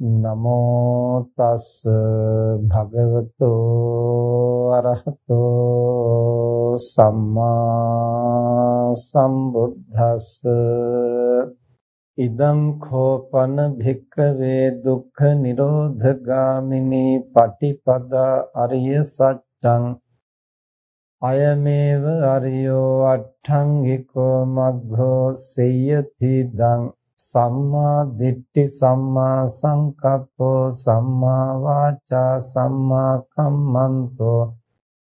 නමෝ තස් භගවතෝ අරහතෝ සම්මා සම්බුද්දස්ස. ඉදං khopana භික්ඛවේ දුක්ඛ නිරෝධ ගාමිනී පටිපදා අරිය සත්‍යං අයමේව අරියෝ අට්ඨංගිකෝ මග්ගෝ සේයති දං සම්මා දිට්ඨි සම්මා සංකප්පෝ සම්මා වාචා සම්මා කම්මන්තෝ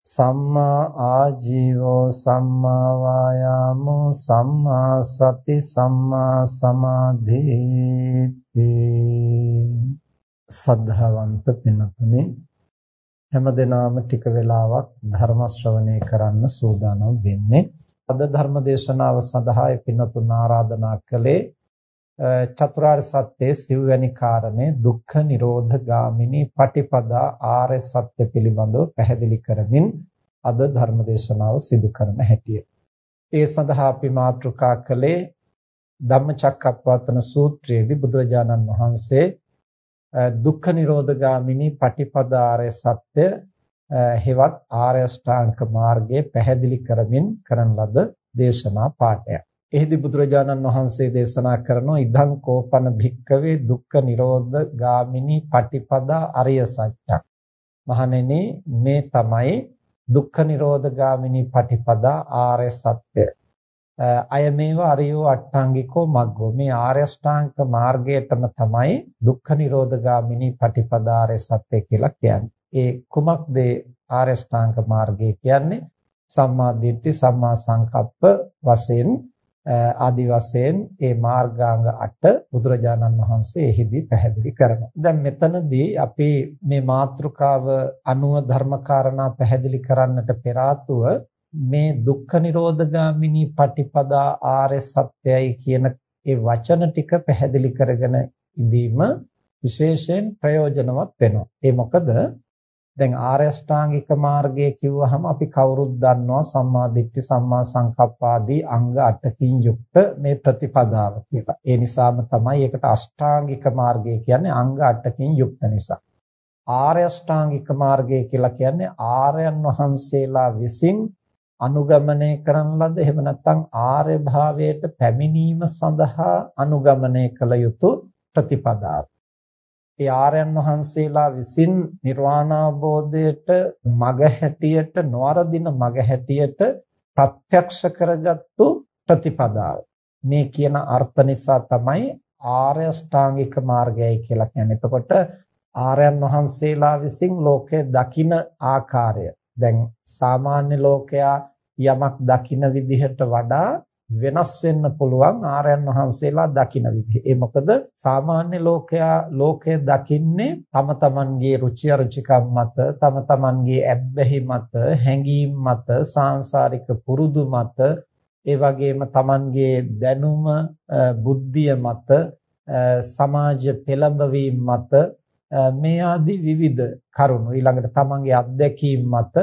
සම්මා ආජීවෝ සම්මා වායාමෝ සම්මා සති සම්මා සමාධිති සද්ධාවන්ත පින්තුනේ හැමදෙනාම ටික වෙලාවක් ධර්ම ශ්‍රවණය කරන්න සූදානම් වෙන්නේ. අද ධර්ම දේශනාව සඳහා පින්තුන් ආරාධනා කළේ චතුරාර්ය සත්‍යයේ සිව්වැනි කාරණේ දුක්ඛ නිරෝධ ගාමිනී පටිපදා ආර්ය සත්‍ය පිළිබඳව පැහැදිලි කරමින් අද ධර්ම දේශනාව සිදු කරන හැටිය. ඒ සඳහා අපි මාතෘකා කළේ ධම්මචක්කප්පවත්තන සූත්‍රයේදී බුදුරජාණන් වහන්සේ දුක්ඛ නිරෝධ ගාමිනී පටිපදා ආර්ය සත්‍ය හෙවත් ආර්ය ශ්‍රාංක මාර්ගය පැහැදිලි කරමින් කරන ලද දේශනා පාඩයක්. එහිදී බුදුරජාණන් වහන්සේ දේශනා කරනවා ඉදං කෝපන භික්කවේ දුක්ඛ නිරෝධ ගාමිනී පටිපදා අරිය සත්‍යං. මහණෙනි මේ තමයි දුක්ඛ නිරෝධ ගාමිනී පටිපදා ආර්ය සත්‍ය. අය මේව අරියෝ අට්ටාංගිකෝ මග්ගෝ මේ ආර්ය ශ්‍රාංක මාර්ගයටම තමයි දුක්ඛ නිරෝධ ගාමිනී පටිපදා ආර්ය සත්‍ය කියලා කියන්නේ. ඒ කුමක්ද ආර්ය ශ්‍රාංක මාර්ගය කියන්නේ? සම්මා දිට්ඨි සම්මා සංකප්ප වශයෙන් ආදි වශයෙන් මේ මාර්ගාංග 8 බුදුරජාණන් වහන්සේ එහිදී පැහැදිලි කරනවා. දැන් මෙතනදී අපි මේ මාතෘකාව අනුව ධර්මකාරණා පැහැදිලි කරන්නට පෙර මේ දුක්ඛ නිරෝධගාමිනී පටිපදා ආර්ය සත්‍යයි කියන ඒ වචන ටික පැහැදිලි කරගෙන ඉඳීම විශේෂයෙන් ප්‍රයෝජනවත් වෙනවා. ඒ මොකද දැන් ආර්ය අෂ්ටාංගික මාර්ගය කිව්වහම අපි කවුරුත් දන්නවා සම්මා දිට්ඨි සම්මා සංකප්ප ආදී අංග 8කින් යුක්ත මේ ප්‍රතිපදාව කියලා. ඒ නිසාම තමයි ඒකට අෂ්ටාංගික මාර්ගය කියන්නේ අංග 8කින් යුක්ත නිසා. ආර්ය අෂ්ටාංගික මාර්ගය කියලා කියන්නේ ආර්යයන් වහන්සේලා විසින් අනුගමනය කරන ලද එහෙම නැත්නම් ආර්ය භාවයට පැමිණීම සඳහා අනුගමනය කළ යුතු ප්‍රතිපදාව. ඒ ආර්යයන් වහන්සේලා විසින් නිර්වාණ අවබෝධයට මග හැටියට නොවරදින මග හැටියට ප්‍රත්‍යක්ෂ කරගත්තු ප්‍රතිපදාව. මේ කියන අර්ථ නිසා තමයි ආර්ය ශ්‍රාංගික මාර්ගයයි කියලා කියන්නේ. එතකොට ආර්යයන් වහන්සේලා විසින් ලෝකය දකින ආකාරය දැන් සාමාන්‍ය ලෝකයා යමක් දකින විදිහට වඩා වෙනස් වෙන්න පුළුවන් ආර්යයන් වහන්සේලා දකින විදිහ. ඒ මොකද සාමාන්‍ය ලෝකයා ලෝකය දකින්නේ තම තමන්ගේ රුචි අරුචිකම් මත, තම තමන්ගේ ඇබ්බැහි මත, හැඟීම් මත, සාංශාරික පුරුදු මත, ඒ වගේම තමන්ගේ දැනුම, බුද්ධිය මත, සමාජ පෙළඹවීම මත මේ ආදී විවිධ කරුණු ඊළඟට තමන්ගේ අත්දැකීම් මත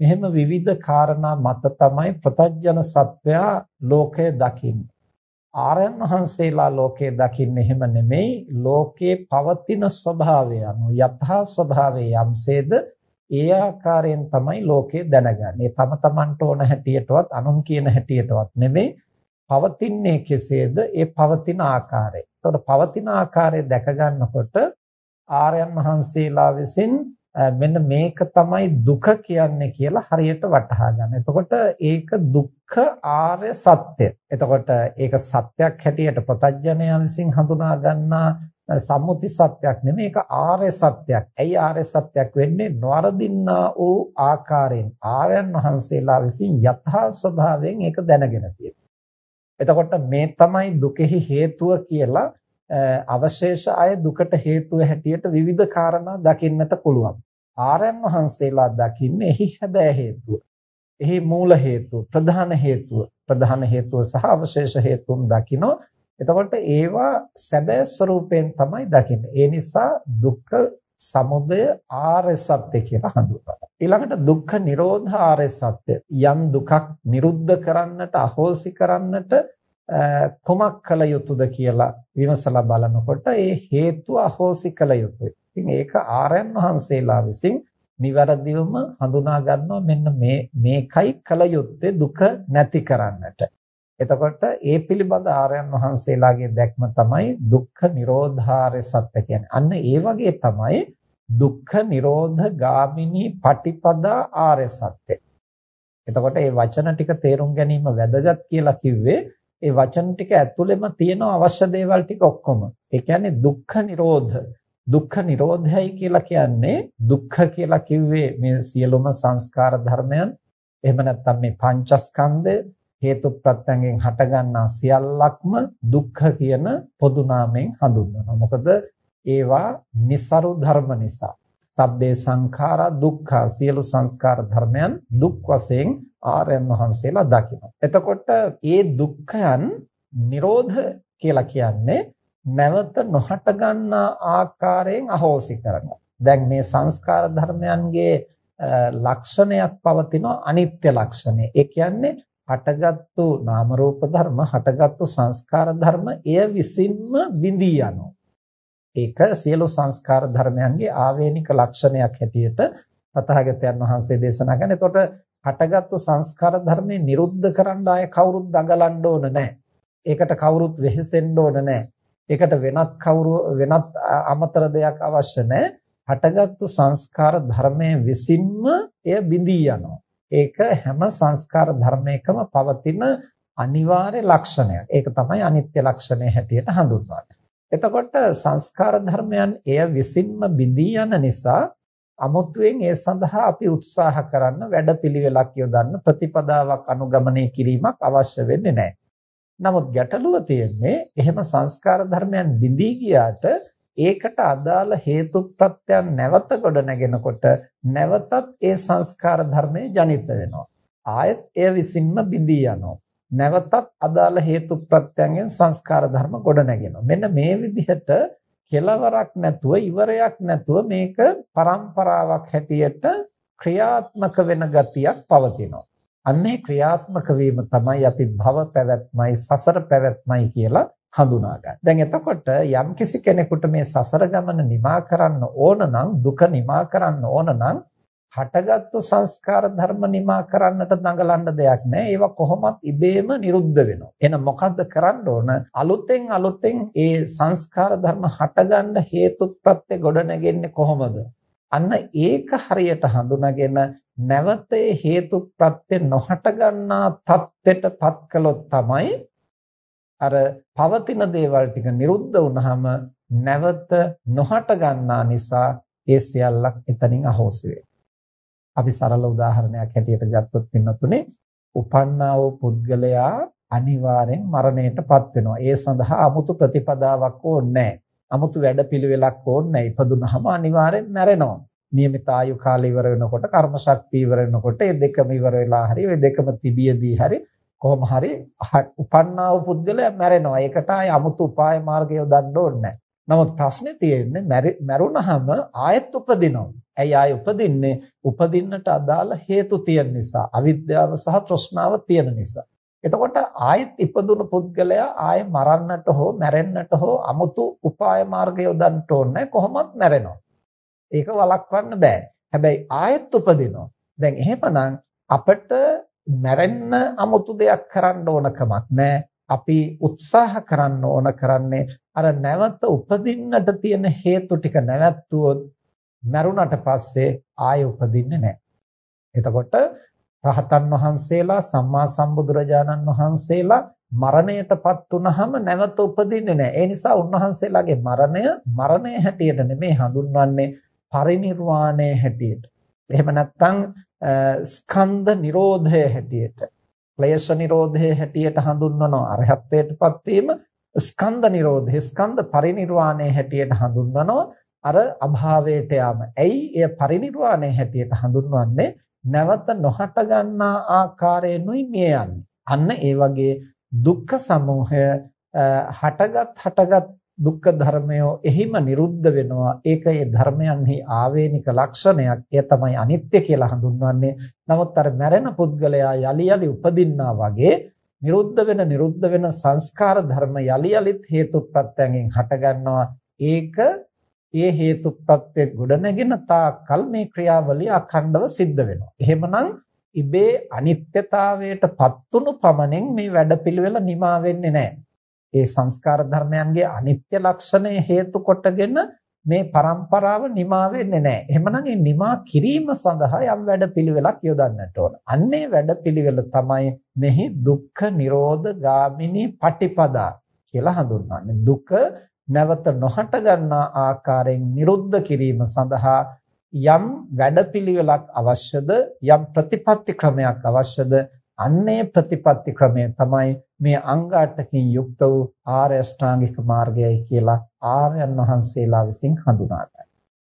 මෙහෙම විවිධ කාරණා මත තමයි ප්‍රතඥ සත්වයා ලෝකය දකින්නේ. ආර්යයන් වහන්සේලා ලෝකය දකින්නේ එහෙම නෙමෙයි ලෝකේ පවතින ස්වභාවය අනුව යථා ස්වභාවය යම්සේද ඒ ආකාරයෙන් තමයි ලෝකය දැනගන්නේ. තම තමන්ට ඕන හැටියටවත් අනුන් කියන හැටියටවත් නෙමෙයි පවතින්නේ කෙසේද ඒ පවතින ආකාරය. එතකොට පවතින ආකාරය දැක ගන්නකොට ආර්යයන් වහන්සේලා විසින් මෙන්න මේක තමයි දුක කියන්නේ කියලා හරියට වටහා ගන්න. එතකොට ඒක දුක්ඛ ආර්ය සත්‍ය. එතකොට ඒක සත්‍යක් හැටියට ප්‍රතඥයා විසින් හඳුනා ගන්නා සම්මුති සත්‍යක් නෙමෙයි ඒක ආර්ය සත්‍යක්. ඇයි ආර්ය සත්‍යක් වෙන්නේ? නොවරදින්නා වූ ආකාරයෙන් ආර්යයන් වහන්සේලා විසින් යථා ස්වභාවයෙන් ඒක දැනගෙන තියෙනවා. එතකොට මේ තමයි දුකෙහි හේතුව කියලා අවශේෂ අය දුකට හේතුව හැටියට විවිධ කාරණා දකින්නට පුළුවන්. ආරයන් වහන්සේලා දකින්නේ එහි හැබෑ හේතුව. එහි මූල හේතුව, ප්‍රධාන හේතුව, ප්‍රධාන හේතුව සහ අවශේෂ හේතුන් දකිනෝ. එතකොට ඒවා සැබෑ ස්වરૂපයෙන් තමයි දකින්නේ. ඒ නිසා දුක්ඛ සමුදය ආර්ය සත්‍ය කියලා හඳුන්වනවා. ඊළඟට දුක්ඛ නිරෝධ ආර්ය සත්‍ය. යම් දුකක් නිරුද්ධ කරන්නට, අහෝසි කරන්නට කොමක් කළ යුතුද කියලා විමසලා බලනකොට ඒ හේතුව අහෝසි කළ යුතුයි. ඉතින් ඒක ආර්යයන් වහන්සේලා විසින් නිවැරදිවම හඳුනා ගන්නවා මෙන්න මේ මේකයි කළ යුත්තේ දුක නැති කරන්නට. එතකොට ඒ පිළිබඳ ආර්යයන් වහන්සේලාගේ දැක්ම තමයි දුක්ඛ නිරෝධාරය සත්‍ය කියන්නේ. අන්න ඒ වගේ තමයි දුක්ඛ නිරෝධ ගාමිනී පටිපදා ආර්ය සත්‍ය. එතකොට මේ වචන ටික තේරුම් ගැනීම වැදගත් කියලා කිව්වේ ඒ වචන ටික ඇතුළෙම තියෙන අවශ්‍ය දේවල් ටික ඔක්කොම. ඒ කියන්නේ දුක්ඛ නිරෝධ. දුක්ඛ නිරෝධයයි කියලා කියන්නේ දුක්ඛ කියලා කිව්වේ මේ සියලුම සංස්කාර ධර්මයන් එහෙම නැත්නම් මේ පංචස්කන්ධය හේතු ප්‍රත්‍යයෙන් හටගන්නා සියල්ලක්ම දුක්ඛ කියන පොදු නාමයෙන් හඳුන්වනවා. මොකද ඒවා નિસරු ධර්ම නිසා. සබ්බේ සංඛාරා දුක්ඛ සියලු සංස්කාර ධර්මයන් දුක් වශයෙන් ආර්යයන් වහන්සේලා දකිනවා. එතකොට මේ දුක්ඛයන් නිරෝධ කියලා කියන්නේ නැවත නොහට ගන්නා ආකාරයෙන් අහෝසි කරනවා. දැන් මේ සංස්කාර ධර්මයන්ගේ ලක්ෂණයක් පවතින අනිත්‍ය ලක්ෂණය. ඒ කියන්නේ හටගත්තු නාම රූප ධර්ම හටගත්තු සංස්කාර ධර්ම එය විසින්ම බිඳී යනවා. ඒක සියලු සංස්කාර ධර්මයන්ගේ ආවේනික ලක්ෂණයක් හැටියට තථාගතයන් වහන්සේ දේශනා කරන. එතකොට හටගත්තු සංස්කාර ධර්මේ නිරුද්ධ කරන්න ආය කවුරුත් දඟලන්න ඕන නැහැ. ඒකට කවුරුත් වෙහෙසෙන්න ඕන නැහැ. ඒකට වෙනත් කවුරු වෙනත් අමතර දෙයක් අවශ්‍ය නැහැ. හටගත්තු සංස්කාර ධර්මයේ විසින්ම එය බිඳී යනවා. ඒක හැම සංස්කාර ධර්මයකම පවතින අනිවාර්ය ලක්ෂණයක්. ඒක තමයි අනිත්‍ය ලක්ෂණය හැටියට හඳුන්වන්නේ. එතකොට සංස්කාර ධර්මයන් එය විසින්ම බිඳී යන නිසා අමුතුවෙන් ඒ සඳහා අපි උත්සාහ කරන්න වැඩපිළිවෙලක් යොදන්න ප්‍රතිපදාවක් අනුගමනය කිරීමක් අවශ්‍ය වෙන්නේ නැහැ. නමුත් ගැටලුව තියෙන්නේ එහෙම සංස්කාර ධර්මයන් බිඳී ගියාට ඒකට අදාළ හේතු ප්‍රත්‍යයන් නැවත ගොඩ නැගෙනකොට නැවතත් ඒ සංස්කාර ධර්මයේ ජනිත වෙනවා. ආයත් එය විසින්ම බිඳී යනවා. නැවතත් අදාළ හේතු ප්‍රත්‍යයෙන් සංස්කාර ධර්ම ගොඩ නැගෙනවා. මෙන්න මේ විදිහට කෙලවරක් නැතුව ඉවරයක් නැතුව මේක પરම්පරාවක් හැටියට ක්‍රියාත්මක වෙන ගතියක් පවතිනවා. අන්නේ ක්‍රියාත්මක වීම තමයි අපි භව පැවැත්මයි සසර පැවැත්මයි කියලා හඳුනාගන්නේ. දැන් එතකොට යම්කිසි කෙනෙකුට මේ සසර ගමන නිමා කරන්න ඕන නම් දුක නිමා කරන්න ඕන නම් හටගත්තු සංස්කාර ධර්ම නිමා කරන්නට දඟලන්න දෙයක් නැහැ. ඒවා කොහොමත් ඉබේම නිරුද්ධ වෙනවා. එහෙනම් මොකද්ද කරන්න ඕන? අලුතෙන් අලුතෙන් ඒ සංස්කාර ධර්ම හටගන්න හේතු ප්‍රත්‍ය ගොඩ නැගෙන්නේ කොහොමද? අන්න ඒක හරියට හඳුනාගෙන නැවතේ හේතු ප්‍රත්‍ය නොහට ගන්නා தත්ත්වයටපත් කළොත් තමයි අර පවතින දේවල් ටික නිරුද්ධ වුනහම නැවත නොහට ගන්නා නිසා ඒ සියල්ලක් එතනින් අහෝසි අපි සරල උදාහරණයක් හැටියට ගත්තොත් පින්නතුනේ උපන්නා වූ පුද්ගලයා අනිවාර්යෙන් මරණයටපත් වෙනවා. ඒ සඳහා 아무තු ප්‍රතිපදාවක් ඕනේ නැහැ. 아무තු වැඩ පිළිවෙලක් ඕනේ ඉපදුනහම අනිවාර්යෙන් මැරෙනවා. નિયમિતායු කාලය ඉවර වෙනකොට කර්ම ශක්තිය ඉවර වෙනකොට මේ දෙකම ඉවර වෙලා හරි ওই දෙකම තිබියදී හරි කොහොම හරි උපන්නා වූ පුද්ගලයා මැරෙනවා. ඒකට ආය 아무තු උපාය මාර්ගය යොදන්න ඕනේ නමුත් ප්‍රශ්නේ තියෙන්නේ මැරුණහම ආයෙත් උපදිනවා. ඇයි ආයෙ උපදින්නේ? උපදින්නට අදාළ හේතු තියෙන නිසා, අවිද්‍යාව සහ තෘෂ්ණාව තියෙන නිසා. එතකොට ආයෙත් ඉපදුණු පුද්ගලයා ආයෙ මරන්නට හෝ මැරෙන්නට හෝ අමුතු උපාය මාර්ග යොදන්නට ඕනේ කොහොමත් මැරෙනවා. ඒක වළක්වන්න බෑ. හැබැයි ආයෙත් උපදිනවා. දැන් එහෙමනම් අපිට මැරෙන්න අමුතු දෙයක් කරන්න ඕන කමක් නැහැ. අපි උත්සාහ කරන්න ඕන කරන්නේ අර නැවත උපදින්නට තියෙන හේතු ටික නැවැත්තුවොත් මැරුණට පස්සේ ආයෙ උපදින්නේ නැහැ. එතකොට රහතන් වහන්සේලා සම්මා සම්බුදුරජාණන් වහන්සේලා මරණයටපත් වුනහම නැවත උපදින්නේ නැහැ. ඒ නිසා උන්වහන්සේලාගේ මරණය මරණය හැටියට නෙමෙයි හඳුන්වන්නේ පරිණිරවාණය හැටියට. එහෙම නැත්නම් ස්කන්ධ නිරෝධය හැටියට. ක්ලේශ නිරෝධය හැටියට හඳුන්වනවා අරහත්ත්වයටපත් වීම ස්කන්ධ නිරෝධය ස්කන්ධ පරිණිරවාණය හැටියට හඳුන්වනවා අර අභාවයට යාම. ඇයි එය පරිණිරවාණය හැටියට හඳුන්වන්නේ? නැවත නොහට ගන්නා ආකාරයෙන්ුයි මිය යන්නේ. අන්න ඒ වගේ දුක්ඛ සමූහය හටගත් හටගත් දුක්ඛ ධර්මය එහිම නිරුද්ධ වෙනවා. ඒක ඒ ධර්මයන්හි ආවේනික ලක්ෂණයක්. එය තමයි අනිත්‍ය කියලා හඳුන්වන්නේ. නමුත් අර මැරෙන පුද්ගලයා යලි යලි උපදින්නා වගේ නිරුද්ධ වෙන නිරුද්ධ වෙන සංස්කාර ධර්ම යලි යලිත් හේතු ප්‍රත්‍යයෙන් හටගන්නවා. ඒක ඒ හේතුප්‍රත්‍ය ගොඩනගෙන තාකල් මේ ක්‍රියාවලිය අඛණ්ඩව සිද්ධ වෙනවා. එහෙමනම් ඉබේ අනිත්‍යතාවයට පත්තුණු පමණින් මේ වැඩපිළිවෙල නිමා වෙන්නේ නැහැ. ඒ සංස්කාර ධර්මයන්ගේ අනිත්‍ය ලක්ෂණය හේතු කොටගෙන මේ પરම්පරාව නිමා වෙන්නේ නැහැ. එහෙමනම් මේ නිමා කිරීම සඳහා යම් වැඩපිළිවෙලක් යොදන්නට ඕන. අන්නේ වැඩපිළිවෙල තමයි මෙහි දුක්ඛ නිරෝධ ගාමිනී පටිපදා කියලා හඳුන්වන්නේ. දුක නැවත නොහට ගන්නා ආකාරයෙන් නිරුද්ධ කිරීම සඳහා යම් වැඩපිළිවෙලක් අවශ්‍යද යම් ප්‍රතිපත්ති ක්‍රමයක් අවශ්‍යද අන්නේ ප්‍රතිපත්ති ක්‍රමය තමයි මේ අංග 8කින් යුක්ත වූ ආර්ය අෂ්ටාංගික මාර්ගයයි කියලා ආර්යයන් වහන්සේලා විසින් හඳුනාගන්නේ.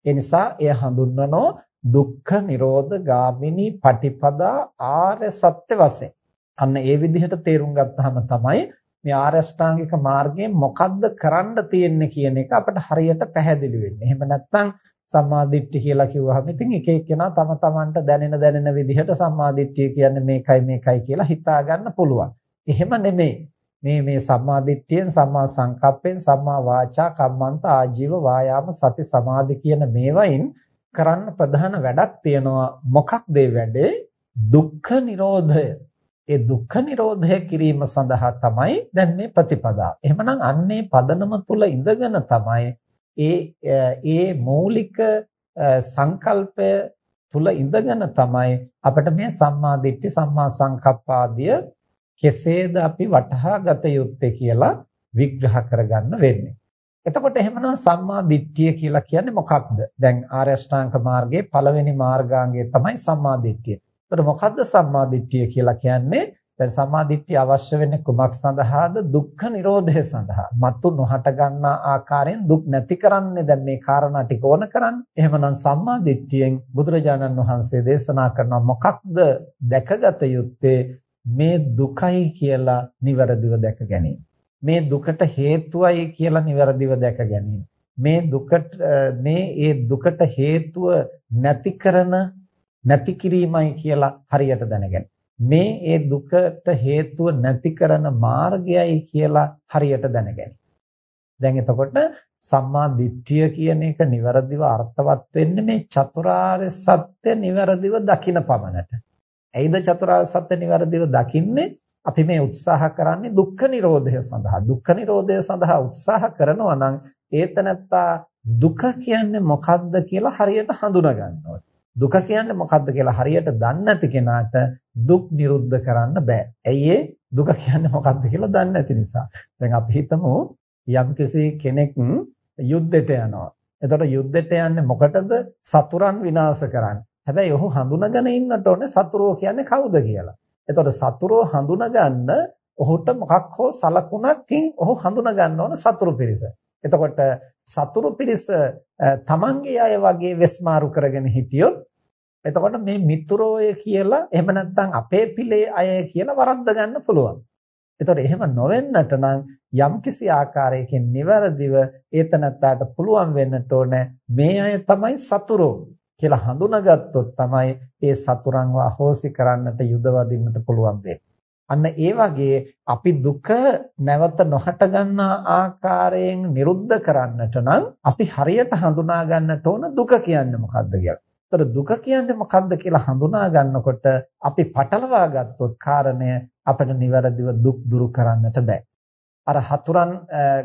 ඒ නිසා එය හඳුන්වනෝ දුක්ඛ නිරෝධ ගාමිනී පටිපදා ආර්ය සත්‍ය වශයෙන්. අන්න ඒ විදිහට තේරුම් ගත්තාම තමයි මේ ආරෂ්ඨාංගික මාර්ගයෙන් මොකද්ද කරන්න තියෙන්නේ කියන එක අපිට හරියට පැහැදිලි වෙන්නේ. එහෙම නැත්නම් සම්මාදිට්ඨිය කියලා කිව්වහම ඉතින් එක එක්කෙනා තම තමන්ට දැනෙන දැනෙන විදිහට සම්මාදිට්ඨිය කියන්නේ මේකයි මේකයි කියලා හිතා ගන්න පුළුවන්. එහෙම නෙමෙයි. මේ මේ සම්මාදිට්ඨියෙන් සම්මා සංකප්පෙන් සම්මා වාචා කම්මන්ත ආජීව වායාම සති සමාධි කියන මේවයින් කරන්න ප්‍රධාන වැඩක් තියෙනවා. මොකක්ද ඒ වැඩේ? දුක්ඛ නිරෝධය. ඒ දුක්ඛ නිරෝධය කිරීම සඳහා තමයි දැන් මේ ප්‍රතිපදාව. එහෙමනම් අන්නේ පදනම තුල ඉඳගෙන තමයි ඒ ඒ මৌলিক සංකල්පය තුල ඉඳගෙන තමයි අපිට මේ සම්මා දිට්ඨි සම්මා සංකප්පාදිය කෙසේද අපි වටහා ගත යුත්තේ කියලා විග්‍රහ කරගන්න වෙන්නේ. එතකොට එහෙමනම් සම්මා දිට්ඨිය කියලා කියන්නේ මොකක්ද? දැන් ආර්ය අෂ්ටාංග මාර්ගයේ පළවෙනි මාර්ගාංගය තමයි සම්මා දිට්ඨිය. එතකොට මොකද්ද සම්මාදිට්ඨිය කියලා කියන්නේ? දැන් සම්මාදිට්ඨිය අවශ්‍ය වෙන්නේ කුමක් සඳහාද? දුක්ඛ නිරෝධය සඳහා. මතු නොහට ගන්නා ආකාරයෙන් දුක් නැති කරන්නේ දැන් මේ කාරණා ටික ඕන කරන්නේ. එහෙමනම් සම්මාදිට්ඨියෙන් බුදුරජාණන් වහන්සේ දේශනා කරන මොකක්ද දැකගත යුත්තේ මේ දුකයි කියලා නිවැරදිව දැක ගැනීම. මේ දුකට හේතුවයි කියලා නිවැරදිව දැක ගැනීම. මේ දුකට මේ ඒ දුකට හේතුව නැති කරන නැති කිරීමයි කියලා හරියට දැනගන්න. මේ ඒ දුකට හේතුව නැති කරන මාර්ගයයි කියලා හරියට දැනගන්න. දැන් එතකොට සම්මා දිට්ඨිය කියන එක નિවරදිව අර්ථවත් වෙන්නේ මේ චතුරාර්ය සත්‍ය નિවරදිව දකින පමණට. ඇයිද චතුරාර්ය සත්‍ය નિවරදිව දකින්නේ? අපි මේ උත්සාහ කරන්නේ දුක්ඛ නිරෝධය සඳහා. දුක්ඛ නිරෝධය සඳහා උත්සාහ කරනවා නම් ඒතනත්තා දුක කියන්නේ මොකද්ද කියලා හරියට හඳුනා ගන්න ඕනේ. දුක කියන්නේ මොකක්ද කියලා හරියට දන්නේ නැති කෙනාට දුක් නිරුද්ධ කරන්න බෑ. ඇයි දුක කියන්නේ මොකක්ද කියලා දන්නේ නැති නිසා. දැන් අපි හිතමු යම්කිසි කෙනෙක් යුද්ධයට යනවා. එතකොට යුද්ධයට යන්නේ මොකටද? සතුරන් විනාශ කරන්න. හැබැයි ඔහු හඳුනගෙන ඉන්නට ඕනේ සතුරෝ කියන්නේ කවුද කියලා. එතකොට සතුරෝ හඳුනගන්න ඔහුට මොකක් හෝ සලකුණකින් ඔහු හඳුනා ගන්න ඕන සතුරු පිරිස. එතකොට සතුරු පිරිස තමන්ගේ අය වගේ වෙස්මාරු කරගෙන හිටියොත් එතකොට මේ මිතුරෝය කියලා එහෙම නැත්නම් අපේ පිළේ අය කියලා වරද්ද ගන්න පුළුවන්. එතකොට එහෙම නොවෙන්නට නම් යම්කිසි ආකාරයකින් නිවැරදිව ඒතනත්තාට පුළුවන් වෙන්නට ඕන මේ අය තමයි සතුරෝ කියලා හඳුනාගත්තොත් තමයි ඒ සතුරන්ව අහෝසි කරන්නට යුදවදින්නට පුළුවන් අන්න ඒ වගේ අපි දුක නැවත නොහට ගන්නා ආකාරයෙන් නිරුද්ධ කරන්නට නම් අපි හරියට හඳුනා ගන්නට ඕන දුක කියන්නේ මොකක්ද කියලා. ඒතර දුක කියන්නේ මොකක්ද කියලා හඳුනා ගන්නකොට අපි පටලවා ගත්තොත් කාරණය අපිට නිවැරදිව දුක් දුරු කරන්නට බෑ. අර හතුරන්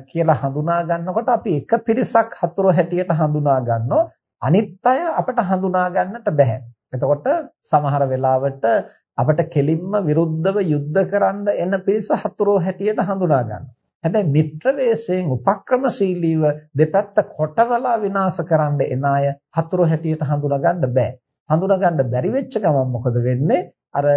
කියලා හඳුනා ගන්නකොට අපි එක පිරිසක් හතුරු හැටියට හඳුනා ගන්නෝ අනිත් අය අපිට හඳුනා ගන්නට බෑ. එතකොට සමහර වෙලාවට අපිට කෙලින්ම විරුද්ධව යුද්ධ කරන්න එන පිරිස හතුරෝ හැටියට හඳුනා ගන්නවා. හැබැයි මිත්‍ර වේශයෙන් උපක්‍රමශීලීව දෙපැත්ත කොටවලා විනාශ කරන්න එන අය හතුරු හැටියට හඳුනා ගන්න බෑ. හඳුනා ගන්න බැරි වෙච්ච ගමන් මොකද වෙන්නේ? අර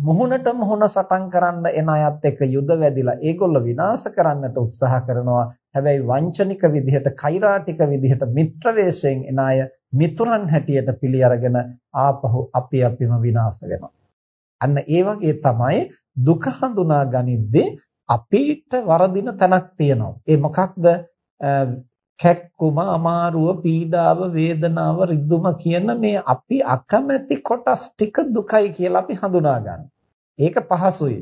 මුහුණට මුහුණ සටන් කරන්න එන අයත් එක්ක යුද වැදිලා ඒගොල්ල විනාශ කරන්නට උත්සාහ කරනවා හැබැයි වංචනික විදිහට කෛරාටික විදිහට මිත්‍ර වේශයෙන් එන අය මිතුරන් හැටියට පිළි අරගෙන ආපහු අපි අපිම විනාශ වෙනවා අන්න ඒ වගේ තමයි දුක හඳුනා ගනිද්දී අපිට වරදින තැනක් තියෙනවා ඒ මොකක්ද කැක්කුම අමාරුව පීඩාව වේදනාව රිදුම කියන මේ අපි අකමැති කොටස් ටික දුකයි කියලා අපි හඳුනා ගන්න. ඒක පහසුයි.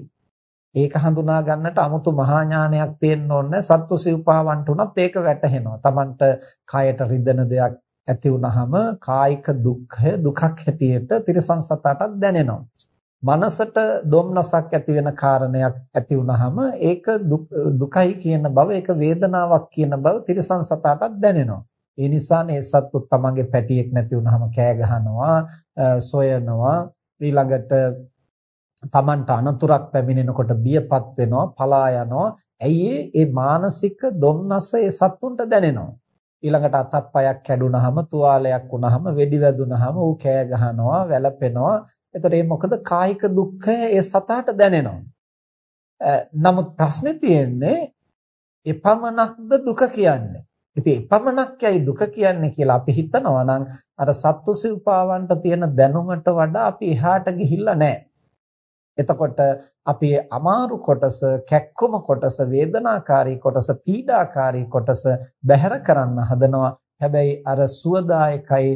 ඒක හඳුනා ගන්නට 아무තු මහා ඥානයක් තියෙන්න ඕනේ සත්තු සිව්පාවන්ට උනත් ඒක වැටහෙනවා. Tamanට කයට රිදෙන දෙයක් ඇති වුනහම කායික දුක්ඛය දුකක් හැටියට තිරසං සතාටත් දැනෙනවා. මනසට දුම්නසක් ඇති වෙන කාරණයක් ඇති වුනහම ඒක දුකයි කියන බව ඒක වේදනාවක් කියන බව තිරසන් සතාටත් දැනෙනවා. ඒ නිසා මේ සත්තු තමන්ගේ පැටියෙක් නැති වුනහම කෑ ගහනවා, සොයනවා, ඊළඟට තමන්ට අනතුරක් පැමිණෙනකොට බියපත් වෙනවා, පලා යනවා. ඇයි ඒ මානසික දුම්නස ඒ සත්තුන්ට දැනෙනවා. ඊළඟට අතප්පයක් කැඩුනහම, තුවාලයක් වුනහම, වෙඩි වැදුනහම ඌ කෑ ගහනවා, වැළපෙනවා. එතකොට මේ මොකද කායික දුක්ඛය ඒ සතාට දැනෙනවා. නමුත් ප්‍රශ්නේ තියෙන්නේ එපමණක්ද දුක කියන්නේ. ඉතින් එපමණක්යයි දුක කියන්නේ කියලා අපි හිතනවා නම් අර සත්තු සිව්පාවන්ට තියෙන දැනුමට වඩා අපි එහාට ගිහිල්ලා නැහැ. එතකොට අපි අමාරු කොටස, කැක්කුම කොටස, වේදනාකාරී කොටස, පීඩාකාරී කොටස බැහැර කරන්න හදනවා. හැබැයි අර සුවදායකයි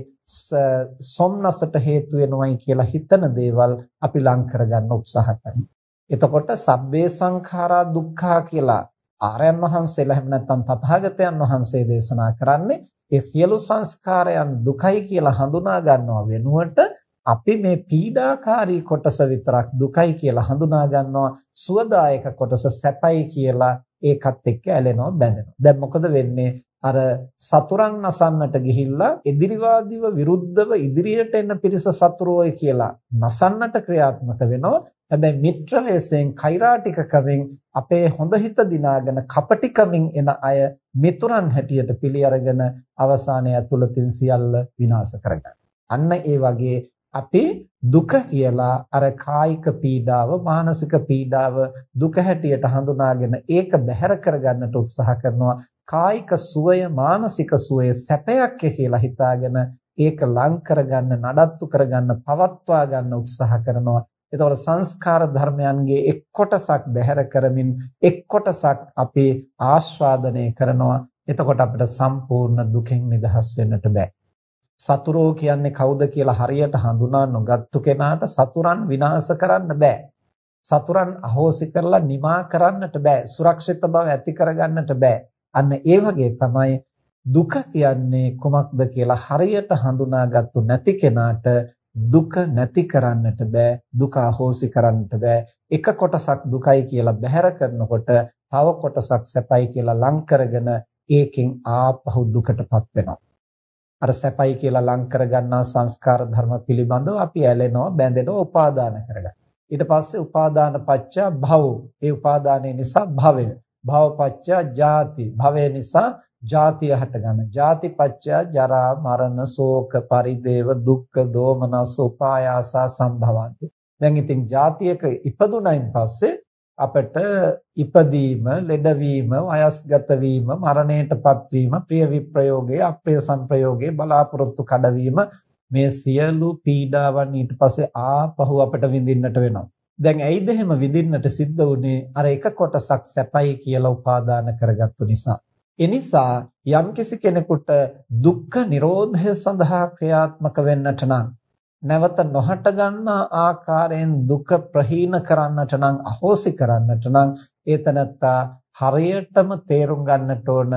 සොම්නසට හේතු වෙනවයි කියලා හිතන දේවල් අපි ලං කරගන්න උත්සාහ කරනවා. එතකොට සබ්බේ සංඛාරා දුක්ඛා කියලා ආර්යයන් වහන්සේලා එහෙම නැත්නම් තථාගතයන් වහන්සේ දේශනා කරන්නේ ඒ සියලු සංස්කාරයන් දුකයි කියලා හඳුනා ගන්නවා වෙනුවට අපි මේ පීඩාකාරී කොටස විතරක් දුකයි කියලා හඳුනා ගන්නවා සුවදායක කොටස සැපයි කියලා ඒකත් එක්ක ඇලෙනවා බැඳෙනවා. දැන් මොකද වෙන්නේ? අර සතුරන් නසන්නට ගිහිල්ලා එදිරිවාදීව විරුද්ධව ඉදිරියට එන පිරිස සතුරෝයි කියලා නසන්නට ක්‍රියාත්මක වෙනවා. හැබැයි මිත්‍ර වේසෙන් කෛරාටික කමෙන් අපේ හොඳ හිත දිනාගෙන කපටිකමින් එන අය මිතුරන් හැටියට පිළි අරගෙන අවසානයේ ඇතුළතින් සියල්ල විනාශ කරගන්න. අන්න ඒ වගේ අපි දුක කියලා අර කායික පීඩාව මානසික පීඩාව දුක හැටියට හඳුනාගෙන ඒක බැහැර කරගන්නට උත්සාහ කරනවා. කායික සුවය මානසික සුවය සැපයක් කියලා හිතාගෙන ඒක ලං කරගන්න නඩත්තු කරගන්න පවත්වා ගන්න උත්සාහ කරනවා. එතකොට සංස්කාර ධර්මයන්ගේ එක් කොටසක් බැහැර කරමින් එක් කොටසක් අපි ආස්වාදනය කරනවා. එතකොට අපිට සම්පූර්ණ දුකෙන් නිදහස් වෙන්නට බෑ. සතුරෝ කියන්නේ කවුද කියලා හරියට හඳුනා නොගත්තු කෙනාට සතුරන් විනාශ කරන්න බෑ. සතුරන් අහෝසි කරලා නිමා කරන්නට බෑ. සුරක්ෂිත බව ඇති කරගන්නට බෑ. අන්න ඒ වගේ තමයි දුක කියන්නේ කුමක්ද කියලා හරියට හඳුනාගත්තු නැති කෙනාට දුක නැති කරන්නට බෑ. දුක අහෝසි කරන්නට බෑ. එක කොටසක් දුකයි කියලා බැහැර කරනකොට තව කොටසක් සැපයි කියලා ලං කරගෙන ඒකෙන් ආපහු දුකටපත් වෙනවා. අර සැපයි කියලා ලං කරගන්නා සංස්කාර ධර්ම පිළිබඳව අපි ඇලෙනවා බැඳෙනවා උපාදාන කරගන්න. ඊට පස්සේ උපාදාන පත්‍ය භව. ඒ උපාදානයේ නිසා භවය. භවපච්චය ජාති. භවය නිසා ජාතිය හටගන්න. ජාති පච්චය ජරා මරණ ශෝක පරිදේව දුක්ඛ දෝමනස් උපායාසා සම්භවಂತಿ දැන් ඉතින් ජාතියක ඉපදුනයින් පස්සේ අපට ඉපදීම ලෙඩවීම වයස්ගත වීම මරණයටපත් වීම ප්‍රිය විප්‍රයෝගයේ අප්‍රිය සංප්‍රයෝගයේ බලාපොරොත්තු කඩවීම මේ සියලු පීඩාවන් ඊට පස්සේ ආපහු අපට විඳින්නට වෙනවා දැන් ඇයිද එහෙම විඳින්නට සිද්ධ වුනේ අර එක කොටසක් සැපයි කියලා උපාදාන කරගත්තු නිසා. ඒ නිසා යම්කිසි කෙනෙකුට දුක්ඛ නිරෝධය සඳහා ක්‍රියාත්මක වෙන්නට නම් නැවත නොහට ගන්නා ආකාරයෙන් දුක ප්‍රහීන කරන්නට නම් අහෝසි කරන්නට නම් ඒතනත්තා හරියටම තේරුම් ගන්නට ඕන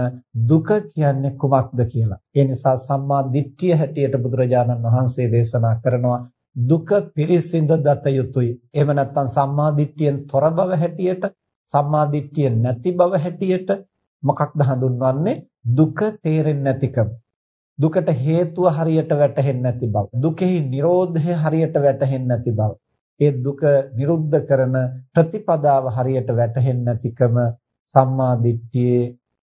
දුක කියන්නේ කුමක්ද කියලා. ඒ නිසා සම්මා දිට්ඨිය හැටියට බුදුරජාණන් වහන්සේ දේශනා කරනවා දුක පිරිසිඳ දත යුතුයි. එහෙම නැත්නම් සම්මා දිට්ඨියෙන් තොර බව හැටියට, සම්මා දිට්ඨිය නැති බව හැටියට මොකක්ද හඳුන්වන්නේ? දුක තේරෙන්නේ නැතිකම. දුකට හේතුව හරියට වැටහෙන්නේ නැති බව. දුකෙහි Nirodhaය හරියට වැටහෙන්නේ නැති බව. ඒ දුක නිරුද්ධ කරන ප්‍රතිපදාව හරියට වැටහෙන්නේ නැතිකම සම්මා දිට්ඨියේ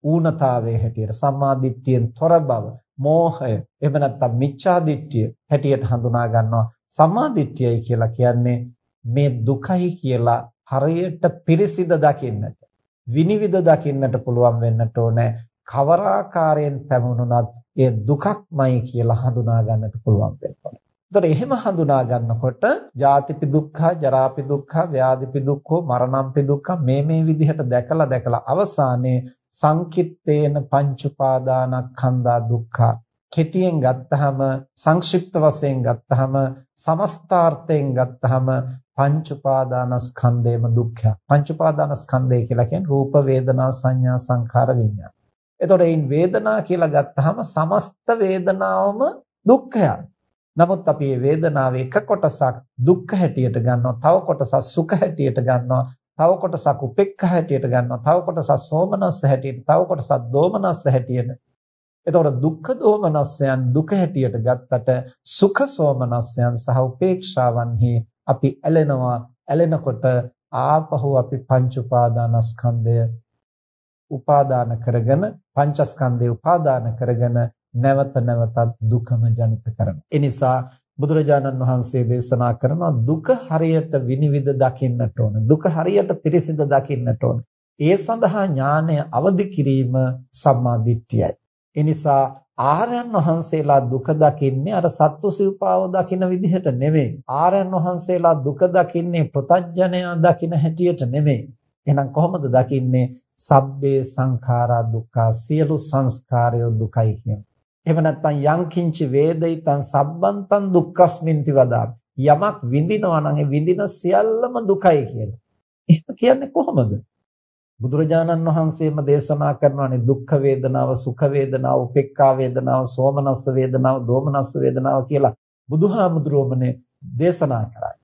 ඌනතාවයේ හැටියට සම්මා දිට්ඨියෙන් තොර බව මෝහය එහෙම නැත්නම් මිච්ඡා දිට්ඨිය හැටියට හඳුනා ගන්නවා සම්මා දිට්ඨියයි කියලා කියන්නේ මේ දුකයි කියලා හරියට පිරිසිඳ දකින්නට විනිවිද දකින්නට පුළුවන් වෙන්නට ඕනේ කවර ආකාරයෙන් පැමුණුනත් ඒ දුකක්මයි කියලා හඳුනා ගන්නට පුළුවන් වෙනවා. එතකොට එහෙම හඳුනා ගන්නකොට ජාතිපි දුක්ඛ, ජරාපි දුක්ඛ, ව්‍යාධිපි දුක්ඛ, මරණම්පි දුක්ඛ මේ මේ විදිහට දැකලා දැකලා අවසානයේ සංකිට්තේන පංච උපාදානස්කන්ධා දුක්ඛ කෙටියෙන් ගත්තහම සංක්ෂිප්ත වශයෙන් ගත්තහම සමස්තාර්ථයෙන් ගත්තහම පංච උපාදානස්කන්ධේම දුක්ඛ. පංච උපාදානස්කන්ධය කියලා කියන්නේ රූප වේදනා සංඥා සංඛාර විඤ්ඤාණ. එතකොට මේ වේදනා කියලා ගත්තහම සමස්ත වේදනාවම දුක්ඛයක් නමුත් අපි මේ වේදනාවේ එක කොටසක් දුක්ඛ හැටියට ගන්නවා, තව කොටසක් සුඛ හැටියට ගන්නවා, තව කොටසක් උපේක්ඛ හැටියට ගන්නවා, තව කොටසක් සෝමනස්ස හැටියට, තව කොටසක් දෝමනස්ස හැටියට. එතකොට දුක්ඛ දෝමනස්යන් දුක හැටියට ගත්තට සුඛ සෝමනස්යන් සහ උපේක්ෂාවන්හි අපි ඇලෙනවා. ඇලෙනකොට ආපහු අපි පංච උපාදානස්කන්ධය උපාදාන කරගෙන පංචස්කන්ධය උපාදාන කරගෙන නැවත නැවතත් දුකම ජනිත කරනවා. ඒ නිසා බුදුරජාණන් වහන්සේ දේශනා කරනවා දුක හරියට විනිවිද දකින්නට ඕන. දුක හරියට පිරිසිඳ දකින්නට ඕන. ඒ සඳහා ඥානය අවදි කිරීම සම්මා දිට්ඨියයි. ඒ නිසා ආර්යයන් වහන්සේලා දුක දකින්නේ අර සත්තු සිව්පාව දකින විදිහට නෙමෙයි. ආර්යයන් වහන්සේලා දුක දකින්නේ ප්‍රතඥයා දකින හැටියට නෙමෙයි. එහෙනම් කොහොමද දකින්නේ? සබ්බේ සංඛාරා දුක්ඛ සියලු සංස්කාරය දුකයි කියන්නේ. එහෙම නැත්නම් යං කිංචි වේදිතං සබ්බන්තං දුක්ඛස්මින්ති වදා යමක් විඳිනවා නම් ඒ විඳින සියල්ලම දුකයි කියලා. එහෙම කියන්නේ කොහොමද? බුදුරජාණන් වහන්සේම දේශනා කරනවානේ දුක්ඛ වේදනාව, සුඛ වේදනාව, උපේක්ඛා වේදනාව, සෝමනස්ස වේදනාව, දෝමනස්ස වේදනාව කියලා බුදුහාමුදුරුවෝමනේ දේශනා කරන්නේ.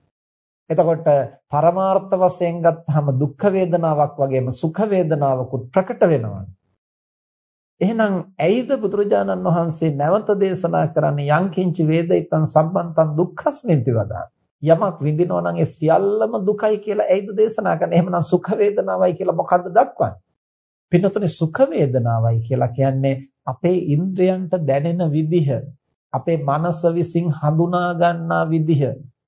එතකොට පරමාර්ථ වශයෙන් ගත්තාම දුක්ඛ වේදනාවක් වගේම සුඛ වේදනාවකුත් ප්‍රකට වෙනවා. එහෙනම් ඇයිද බුදුරජාණන් වහන්සේ නැවත දේශනා කරන්නේ යංකින්ච වේදිතං සම්බන්තං දුක්ඛස්මින්ති වදා. යමක් විඳිනවා නම් ඒ සියල්ලම දුකයි කියලා ඇයිද දේශනා කරන්නේ? එහෙමනම් සුඛ වේදනාවයි කියලා මොකද්ද දක්වන්නේ? පින්නතුනේ සුඛ වේදනාවයි කියලා කියන්නේ අපේ ඉන්ද්‍රයන්ට දැනෙන විදිහ අපේ මනස විසින් හඳුනා ගන්නා විදිහ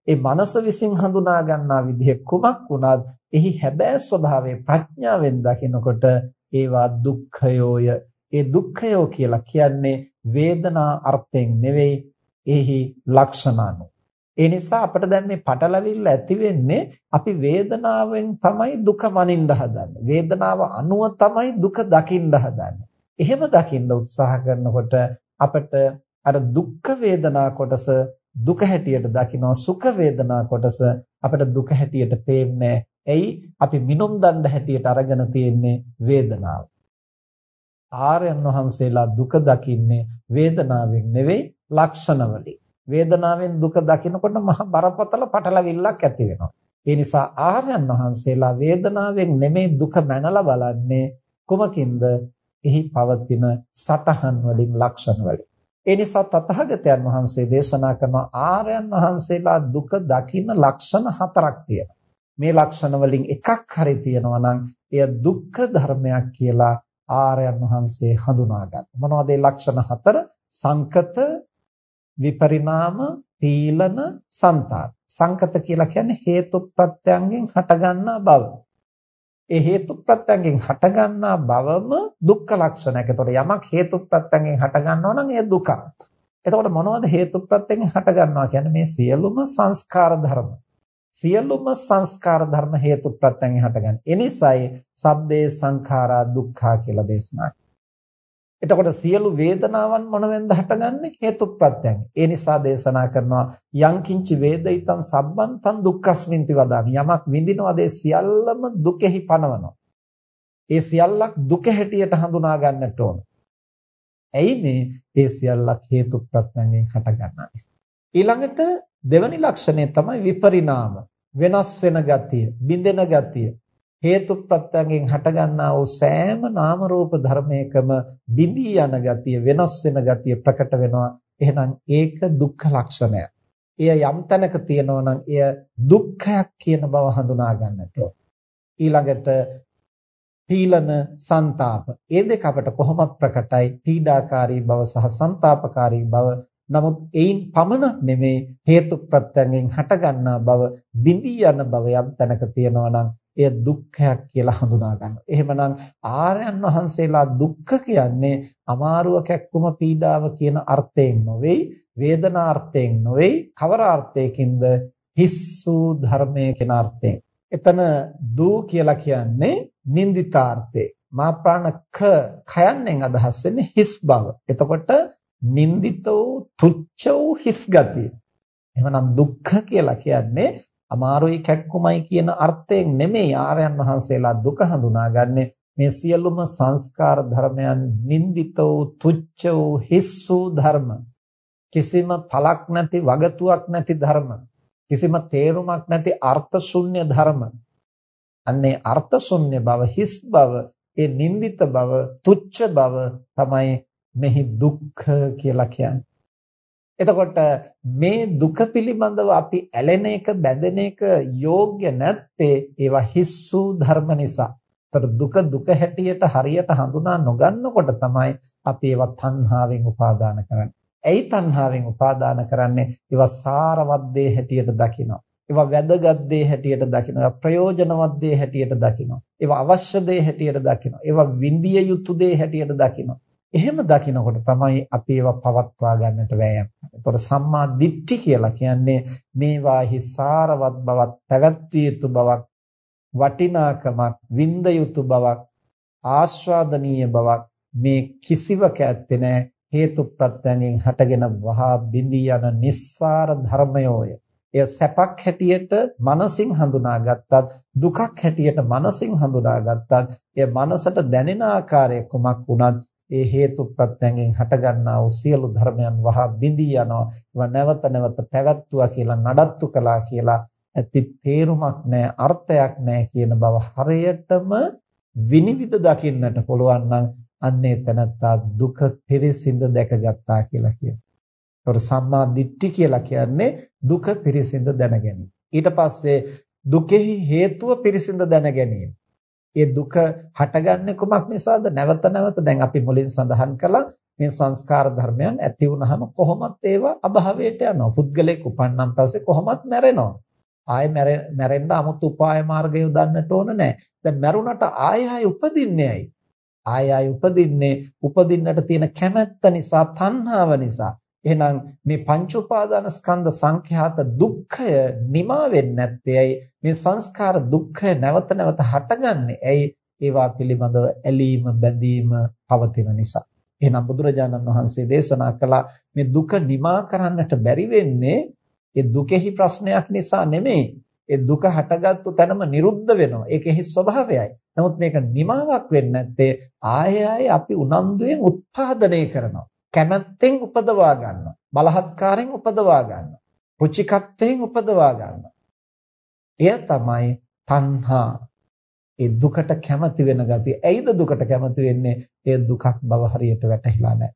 ඒ මනස විසින් හඳුනා ගන්නා විදිහ කුමක් වුණත් එහි හැබෑ ස්වභාවය ප්‍රඥාවෙන් දකිනකොට ඒවා දුක්ඛයෝය ඒ දුක්ඛයෝ කියලා කියන්නේ වේදනා අර්ථයෙන් නෙවෙයි එහි ලක්ෂණ ඒ නිසා අපිට දැන් මේ පටලවිල්ල ඇති වෙන්නේ අපි වේදනාවෙන් තමයි දුක මනින්න හදන්නේ. වේදනාව අනුව තමයි දුක දකින්න හදන්නේ. එහෙම දකින්න උත්සාහ කරනකොට අපිට අර දුක්ඛ වේදනා කොටස දුක හැටියට දකිනවා සුඛ වේදනා කොටස අපිට දුක හැටියට පේන්නේ. ඇයි අපි මිනුම් දණ්ඩ හැටියට අරගෙන තියෙන්නේ වේදනාව. ආර්යයන් වහන්සේලා දුක දකින්නේ වේදනාවෙන් නෙවෙයි ලක්ෂණවලින්. වේදනාවෙන් දුක දකිනකොට මහ බරපතල පටලවිල්ලක් ඇති වෙනවා. ඒ නිසා ආර්යයන් වහන්සේලා වේදනාවෙන් නෙමෙයි දුක මැනලා බලන්නේ කුමකින්ද? එහි පවතින සටහන් වලින් ලක්ෂණ වලින්. ඒ නිසා තථාගතයන් වහන්සේ දේශනා කරන ආර්යයන් වහන්සේලා දුක දකින්න ලක්ෂණ හතරක් තියෙනවා. මේ ලක්ෂණ වලින් එකක් හරි තියෙනවා නම් එය දුක්ඛ ධර්මයක් කියලා ආර්යයන් වහන්සේ හඳුනා ගන්න. මොනවද ඒ ලක්ෂණ හතර? සංකත, විපරිණාම, පීලන, සංතාන. සංකත කියලා කියන්නේ හේතු ප්‍රත්‍යයෙන් හටගන්නා බව. ඒ හේතු ප්‍රත්‍යයෙන් හටගන්නා බවම දුක්ඛ ලක්ෂණයක්. ඒතකොට යමක් හේතු ප්‍රත්‍යයෙන් හටගන්නවා නම් ඒ දුක. එතකොට මොනවද හේතු ප්‍රත්‍යයෙන් හටගන්නවා කියන්නේ මේ සියලුම සංස්කාර ධර්ම. සියලුම සංස්කාර ධර්ම හේතු ප්‍රත්‍යයෙන් හටගන්නේ. එනිසායි සබ්බේ සංඛාරා දුක්ඛා කියලා දේශනා එතකොට සියලු වේදනාවන් මොනවෙන්ද හටගන්නේ හේතු ප්‍රත්‍යයෙන්. ඒ නිසා දේශනා කරනවා යංකින්චි වේදිතං සබ්බන්තං දුක්ඛස්මින්ති වදාමි. යමක් විඳිනවාද ඒ සියල්ලම දුකෙහි පනවනවා. ඒ සියල්ලක් දුක හැටියට හඳුනා ගන්නට ඕන. ඇයි මේ ඒ සියල්ලක් හේතු ප්‍රත්‍යයෙන් හටගන්නා නිසා. ඊළඟට දෙවැනි ලක්ෂණය තමයි විපරිණාම වෙනස් වෙන ගතිය බිඳෙන ගතිය හේතු ප්‍රත්‍යයෙන් හටගන්නා වූ සෑම නාම රූප ධර්මයකම බිඳී යන ගතිය වෙනස් වෙන ගතිය ප්‍රකට වෙනවා. එහෙනම් ඒක දුක්ඛ ලක්ෂණය. එය යම් තැනක තියෙනවා නම් එය දුක්ඛයක් කියන බව හඳුනා ගන්නට ඊළඟට පීලන ਸੰతాප ඒ දෙක අපට කොහොමත් ප්‍රකටයි. පීඩාකාරී බව සහ ਸੰతాපකාරී බව. නමුත් එයින් පමණක් නෙමේ හේතු ප්‍රත්‍යයෙන් හටගන්නා බව බිඳී යන බව යම් තැනක තියෙනවා නම් එය දුක්ඛයක් කියලා හඳුනා ගන්නවා. එහෙමනම් ආර්යයන් වහන්සේලා දුක්ඛ කියන්නේ අමාරුව කැක්කුම පීඩාව කියන අර්ථයෙන් නොවේයි, වේදනාර්ථයෙන් නොවේයි, කවර අර්ථයකින්ද හිස්සු ධර්මයේ කියන අර්ථයෙන්. එතන දූ කියලා කියන්නේ නින්දිතාර්ථේ. මා ප්‍රාණ ක khයන්ෙන් අදහස් වෙන්නේ හිස් බව. එතකොට නින්දිත වූ තුච්ච වූ හිස් ගතිය. එහෙමනම් දුක්ඛ කියලා කියන්නේ අමාරුයි කැක්කුමයි කියන අර්ථයෙන් නෙමෙයි ආර්යයන් වහන්සේලා දුක හඳුනාගන්නේ. මේ සියලුම සංස්කාර ධර්මයන් නින්දිත වූ තුච්ච වූ හිස් වූ ධර්ම. කිසිම පලක් නැති වගතුවක් නැති ධර්ම. කිසිම තේරුමක් නැති අර්ථ ශුන්‍ය ධර්ම. අන්නේ අර්ථ ශුන්‍ය බව හිස් බව ඒ නින්දිත බව තුච්ච බව තමයි මෙහි දුක්ඛ කියලා කියන්නේ. එතකොට මේ දුක පිළිබඳව අපි ඇලෙන එක බැඳෙන එක යෝග්‍ය නැත්තේ ඒවා හිස්සු ධර්ම නිසා. එතකොට දුක දුක හැටියට හරියට හඳුනා නොගන්නකොට තමයි අපි ඒවා තණ්හාවෙන් උපාදාන කරන්නේ. ඇයි තණ්හාවෙන් උපාදාන කරන්නේ? ඒවා සාරවත් දේ හැටියට දකිනවා. ඒවා වැදගත් දේ හැටියට දකිනවා. ප්‍රයෝජනවත් දේ හැටියට දකිනවා. ඒවා අවශ්‍ය දේ හැටියට දකිනවා. ඒවා විඳිය යුතු දේ හැටියට දකිනවා. එහෙම දකිනකොට තමයි අපි ඒවා පවත්වා ගන්නට වෑයම්. එතකොට සම්මා දිට්ඨි කියලා කියන්නේ මේවාහි සාරවත් බවක්, පැවැත්විය යුතු බවක්, වටිනාකමක්, විඳ යුතු බවක්, ආස්වාදනීය බවක් මේ කිසිවක ඇත්තේ නැහැ. හේතු ප්‍රත්‍යයෙන් හටගෙන වහා බිඳී යන නිස්සාර ධර්මයෝය. එය සැපක් හැටියට මනසින් හඳුනාගත්තත් දුකක් හැටියට මනසින් හඳුනාගත්තත් එය මනසට දැනෙන ආකාරය කුමක් වුණත් ඒ හේතු ප්‍රත්‍යයෙන් හටගන්නා වූ සියලු ධර්මයන් වහා බිඳී යනවා. ඒවා නැවත නැවත පැවැත්තුවා කියලා නඩත්තු කළා කියලා ඇති තේරුමක් නැහැ, අර්ථයක් නැහැ කියන බව හරියටම විනිවිද දකින්නට පුළුවන් නම් අන්නේ තනත්තා දුක පිරිසිඳ දැකගත්තා කියලා කියනවා. ඒතකොට සම්මා දිට්ඨි කියලා කියන්නේ දුක පිරිසිඳ දැන ගැනීම. ඊට පස්සේ දුකෙහි හේතුව පිරිසිඳ දැන ගැනීම. ඒ දුක හටගන්නේ කුමක් නිසාද? නැවත නැවත දැන් අපි මුලින් සඳහන් කළා මේ සංස්කාර ධර්මයන් ඇති වුනහම කොහොමත් ඒවා අභාවයට යනවා. පුද්ගලයෙක් උපන්නම් පස්සේ කොහොමත් මැරෙනවා. ආයෙ මැරෙන්න 아무ත් උපාය මාර්ගය යොදන්නට ඕන නැහැ. දැන් මැරුණට ආයෙ ආයෙ උපදින්නේ ඇයි? ආයෙ ආයෙ උපදින්නේ උපදින්නට තියෙන කැමැත්ත නිසා, තණ්හාව නිසා. එහෙනම් මේ පංච උපාදාන ස්කන්ධ සංඛ්‍යාත දුක්ඛය නිමා වෙන්නේ නැත්තේ ඇයි? මේ සංස්කාර දුක්ඛය නැවත නැවත හටගන්නේ ඇයි? ඒවා පිළිබඳව ඇලීම බැඳීම පවතින නිසා. එහෙනම් බුදුරජාණන් වහන්සේ දේශනා කළා මේ දුක නිමා කරන්නට බැරි වෙන්නේ ඒ දුකෙහි ප්‍රශ්නයක් නිසා නෙමෙයි. ඒ දුක හටගත්තු තැනම නිරුද්ධ වෙනවා. ඒකෙහි ස්වභාවයයි. නමුත් මේක නිමාවක් වෙන්නේ නැත්තේ ආයෙ ආයෙ අපි උනන්දුවෙන් උත්පාදනය කරනවා. කැමැත්තෙන් උපදවා ගන්නවා. බලහත්කාරයෙන් උපදවා ගන්නවා. රුචිකත්වයෙන් උපදවා ගන්නවා. එය තමයි තණ්හා. ඒ දුකට කැමති වෙන ගතිය. ඇයිද දුකට කැමති වෙන්නේ? ඒ දුකක් බව හරියට වැටහිලා නැහැ.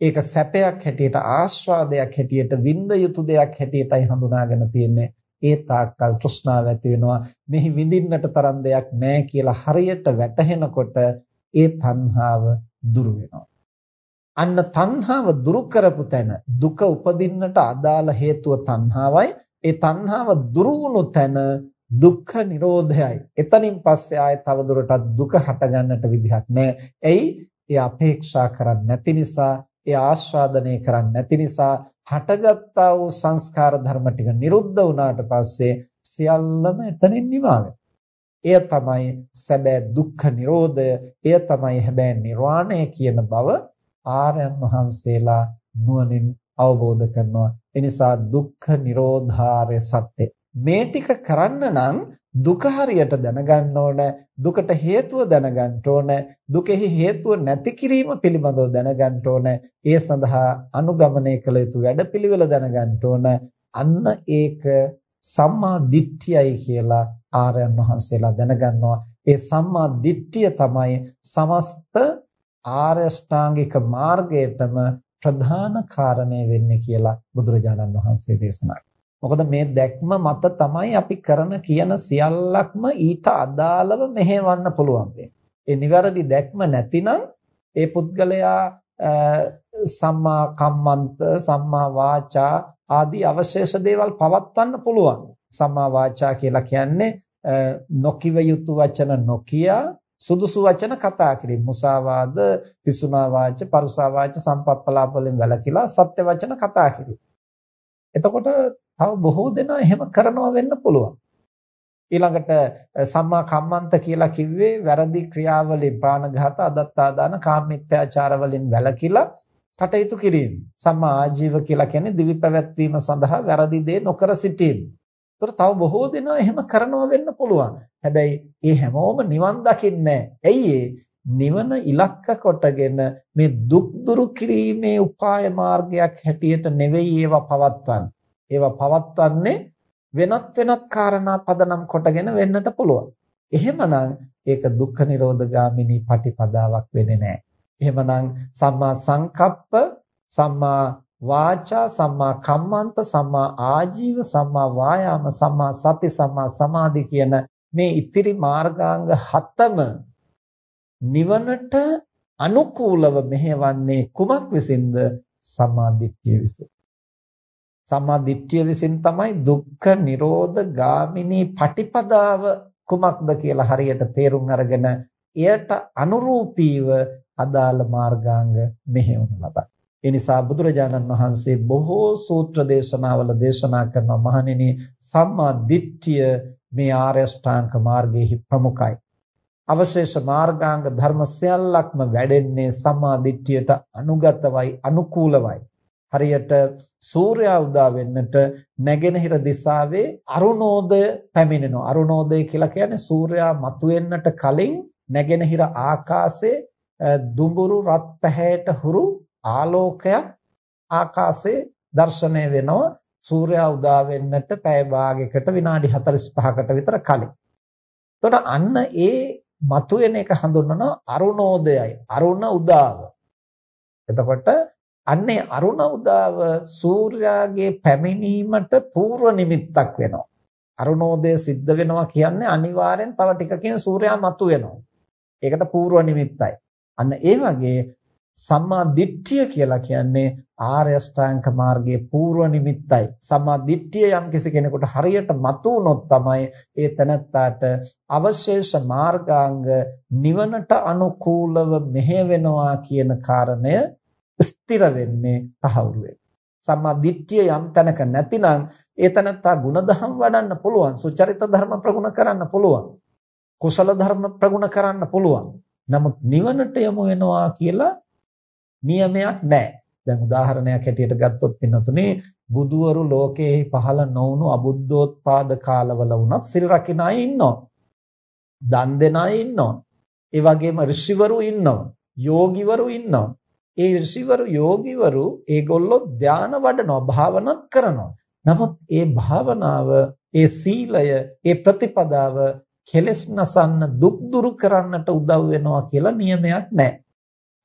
ඒක සැපයක් හැටියට ආස්වාදයක් හැටියට විඳ යුතු දෙයක් හැටියටයි හඳුනාගෙන තියෙන්නේ. ඒ තාක්කල් තෘෂ්ණාව ඇති වෙනවා. මෙහි විඳින්නට තරම් දෙයක් නැහැ කියලා හරියට වැටහෙනකොට ඒ තණ්හාව දුරු වෙනවා. අන්න තණ්හාව දුරු කරපු තැන දුක උපදින්නට අදාළ හේතුව තණ්හාවයි. ඒ තණ්හාව දුරු වුණු තැන දුක්ඛ නිරෝධයයි. එතනින් පස්සේ ආයේ තවදුරටත් දුක හටගන්නට විදිහක් නැහැ. එයි ඒ අපේක්ෂා කරන්නේ නැති නිසා ඒ ආස්වාදනය කරන්නේ නැති නිසා හටගත්තා වූ සංස්කාර ධර්ම ටික නිරුද්ධ වුණාට පස්සේ සියල්ලම එතනින් නිවා එය තමයි සැබෑ දුක්ඛ නිරෝධය. එය තමයි හැබෑ නිර්වාණය කියන බව ආර්යයන් වහන්සේලා නුවණින් අවබෝධ කරනවා. ඒ නිසා දුක්ඛ නිරෝධාරය සත්‍ය. මේ ටික කරන්න නම් දුක හරියට දැනගන්න ඕන දුකට හේතුව දැනගන්න ඕන දුකෙහි හේතුව නැති කිරීම පිළිබඳව දැනගන්න ඕන ඒ සඳහා අනුගමනය කළ යුතු වැඩපිළිවෙල දැනගන්න ඕන අන්න ඒක සම්මා දිට්ඨියයි කියලා ආර්යයන් වහන්සේලා දැනගන්නවා ඒ සම්මා දිට්ඨිය තමයි සමස්ත ආර්ය ශ්‍රාංගික මාර්ගයටම ප්‍රධාන කාරණය වෙන්නේ කියලා බුදුරජාණන් වහන්සේ දේශනා මොකද මේ දැක්ම මත තමයි අපි කරන කියන සියල්ලක්ම ඊට අදාළව මෙහෙවන්න පුළුවන් ඒ නිවැරදි දැක්ම නැතිනම් ඒ පුද්ගලයා සම්මා කම්මන්ත සම්මා වාචා ආදී අවශේෂ දේවල් පවත්වන්න පුළුවන්. සම්මා වාචා කියලා කියන්නේ නොකිව යුතු වචන නොකිය සුදුසු වචන කතා කිරීම. මුසාවාද, පිසුනා වාච, පරුසා වාච, සම්පප්පලාප වලින් වැළකීලා සත්‍ය වචන කතා කිරීම. එතකොට තව බොහෝ දෙනා එහෙම කරනවා වෙන්න පුළුවන්. ඊළඟට සම්මා කම්මන්ත කියලා කිව්වේ වැරදි ක්‍රියාවලින් ප්‍රාණඝාත, අදත්තාදාන, කාමමිත්‍යාචාර වලින් වැළකීලා කටයුතු කිරීම. සම්මා ආජීව කියලා කියන්නේ දිවි පැවැත්වීම සඳහා වැරදි දේ නොකර සිටීම. ඒතර තව බොහෝ දෙනා එහෙම කරනවා වෙන්න පුළුවන්. හැබැයි ඒ හැමෝම නිවන් දකින්නේ ඇයි නිවන ඉලක්ක කොටගෙන මේ දුක් දුරු කිරීමේ උපාය මාර්ගයක් හැටියට නෙවෙයි ඒවා පවත්වන්නේ. ඒවා පවත්වන්නේ වෙනත් වෙනත් කාරණා පදනම් කොටගෙන වෙන්නට පුළුවන්. එහෙමනම් ඒක දුක්ඛ නිරෝධ ගාමිනී පටිපදාවක් වෙන්නේ නැහැ. එහෙමනම් සම්මා සංකප්ප සම්මා වාචා සම්මා කම්මන්ත සම්මා ආජීව සම්මා වායාම සම්මා සති සම්මා සමාධි කියන මේ ඉතිරි මාර්ගාංග හතම නිවනට අනුකූලව මෙහෙවන්නේ කුමක් විසින්ද සම්මා දිට්ඨිය විසින් සම්මා දිට්ඨිය විසින් තමයි දුක්ඛ නිරෝධ ගාමිනී පටිපදාව කුමක්ද කියලා හරියට තේරුම් අරගෙන එයට අනුරූපීව අදාළ මාර්ගාංග මෙහෙවනු ලබයි. ඒ නිසා බුදුරජාණන් වහන්සේ බොහෝ සූත්‍ර දේශනාවල දේශනා කරන මහණෙනි සම්මා දිට්ඨිය මේ ආර්ය ශ්‍රාංක මාර්ගයේහි ප්‍රමුඛයි. අවශේෂ මාර්ගාංග ධර්ම සියල්ලක්ම වැඩෙන්නේ සම්මා දිට්ඨියට අනුගතවයි අනුකූලවයි. හරියට සූර්යයා උදා වෙන්නට නැගෙනහිර දිශාවේ අරුණෝදය පැමිණෙනවා. අරුණෝදය කියලා කියන්නේ සූර්යයා මතුවෙන්නට කලින් නැගෙනහිර ආකාශයේ දුඹුරු රත් පැහැයට හුරු ආලෝකයක් ආකාශයේ දැర్శණය වෙනවා සූර්යයා උදා වෙන්නට පැය භාගයකට විනාඩි 45කට විතර කලින්. එතකොට අන්න ඒ මතුවෙන එක හඳුන්වනවා අරුණෝදයයි. අරුණ උදාව. එතකොට අන්නේ අරුණ උදාව සූර්යාගේ පැමිණීමට పూర్ව නිමිත්තක් වෙනවා. අරුණෝදය සිද්ධ වෙනවා කියන්නේ අනිවාර්යෙන් තව ටිකකින් සූර්යා මතුවෙනවා. ඒකට పూర్ව නිමිත්තයි. අන්න ඒ වගේ සම්මා දිට්ඨිය කියලා කියන්නේ ආර්ය අෂ්ටාංග මාර්ගයේ පූර්ව නිමිත්තයි. සම්මා දිට්ඨිය යම් කිසි කෙනෙකුට හරියට මතු වුණොත් තමයි ඒ තැනත්තාට අවශේෂ මාර්ගාංග නිවනට අනුකූලව මෙහෙවෙනවා කියන කාරණය ස්ථිර වෙන්නේ තහවුරු වෙන්නේ. සම්මා දිට්ඨිය යම් තැනක නැතිනම් ඒ තැනත්තා ಗುಣධම් වඩන්න පුළුවන්, සුචරිත ධර්ම ප්‍රගුණ කරන්න පුළුවන්, කුසල ධර්ම ප්‍රගුණ කරන්න පුළුවන්. නමුත් නිවනට යමු වෙනවා කියලා නියමයක් නැහැ. දැන් උදාහරණයක් හැටියට ගත්තොත් පින්නතුනේ බුදුවරු ලෝකයේ පහළ නොවුණු අබුද්ධෝත්පාද කාලවල වුණත් සිල් රකින්න අය ඉන්නවා. දන් දෙන අය ඉන්නවා. ඒ වගේම ඍෂිවරු ඉන්නවා. යෝගිවරු ඉන්නවා. ඒ ඍෂිවරු යෝගිවරු ඒගොල්ලෝ ධාන වඩනවා, භාවනාත් කරනවා. නමුත් ඒ භාවනාව, ඒ සීලය, ඒ ප්‍රතිපදාව කෙලස් නසන්න දුක් දුරු කරන්නට උදව් වෙනවා කියලා නියමයක් නැහැ.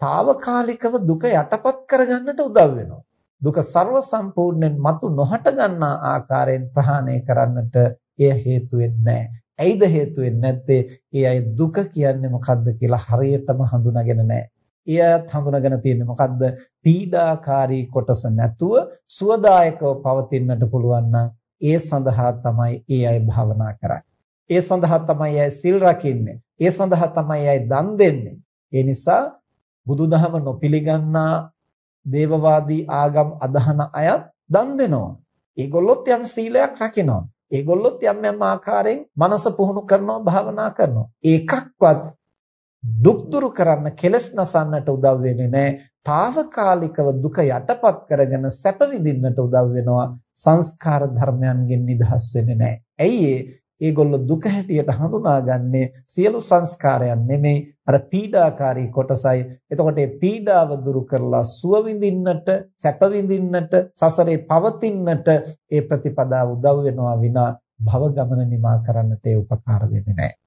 తాවකාලිකව දුක යටපත් කරගන්නට උදව් වෙනවා. දුක ਸਰව සම්පූර්ණයෙන් මතු නොහට ගන්නා ආකාරයෙන් ප්‍රහාණය කරන්නට එය හේතු වෙන්නේ ඇයිද හේතු නැත්තේ? ඒ අය දුක කියන්නේ මොකද්ද කියලා හරියටම හඳුනාගෙන නැහැ. එයත් හඳුනාගෙන තියෙන්නේ මොකද්ද? පීඩාකාරී කොටස නැතුව සුවදායකව පවතින්නට පුළුවන් ඒ සඳහා තමයි ඒ අය භාවනා කරන්නේ. ඒ සඳහා තමයි අය සිල් රකින්නේ. ඒ සඳහා තමයි අය දන් දෙන්නේ. ඒ නිසා බුදුදහම නොපිළගන්නා දේවවාදී ආගම් අදහන අයත් දන් දෙනවා. ඒගොල්ලොත් යම් සීලයක් රකිනවා. ඒගොල්ලොත් යම් යම් ආකාරයෙන් මනස පුහුණු කරනවා භාවනා කරනවා. ඒකක්වත් දුක් දුරු කරන්න කෙලස් නසන්නට උදව් වෙන්නේ නැහැ. తాවකාලිකව දුක යටපත් කරගෙන සැප විඳින්නට උදව් වෙනවා. සංස්කාර ධර්මයන්ගෙන් නිදහස් වෙන්නේ නැහැ. ඇයි ඒගොල්ලෝ දුක හැටියට හඳුනාගන්නේ සියලු සංස්කාරයන් නෙමෙයි අර පීඩාකාරී කොටසයි. එතකොට මේ පීඩාව දුරු කරලා සුව විඳින්නට, සැප විඳින්නට, සසරේ පවතින්නට ඒ ප්‍රතිපදාව උදව් වෙනවා විනා භව ගමන නිමා කරන්නට ඒ උපකාර වෙන්නේ නැහැ.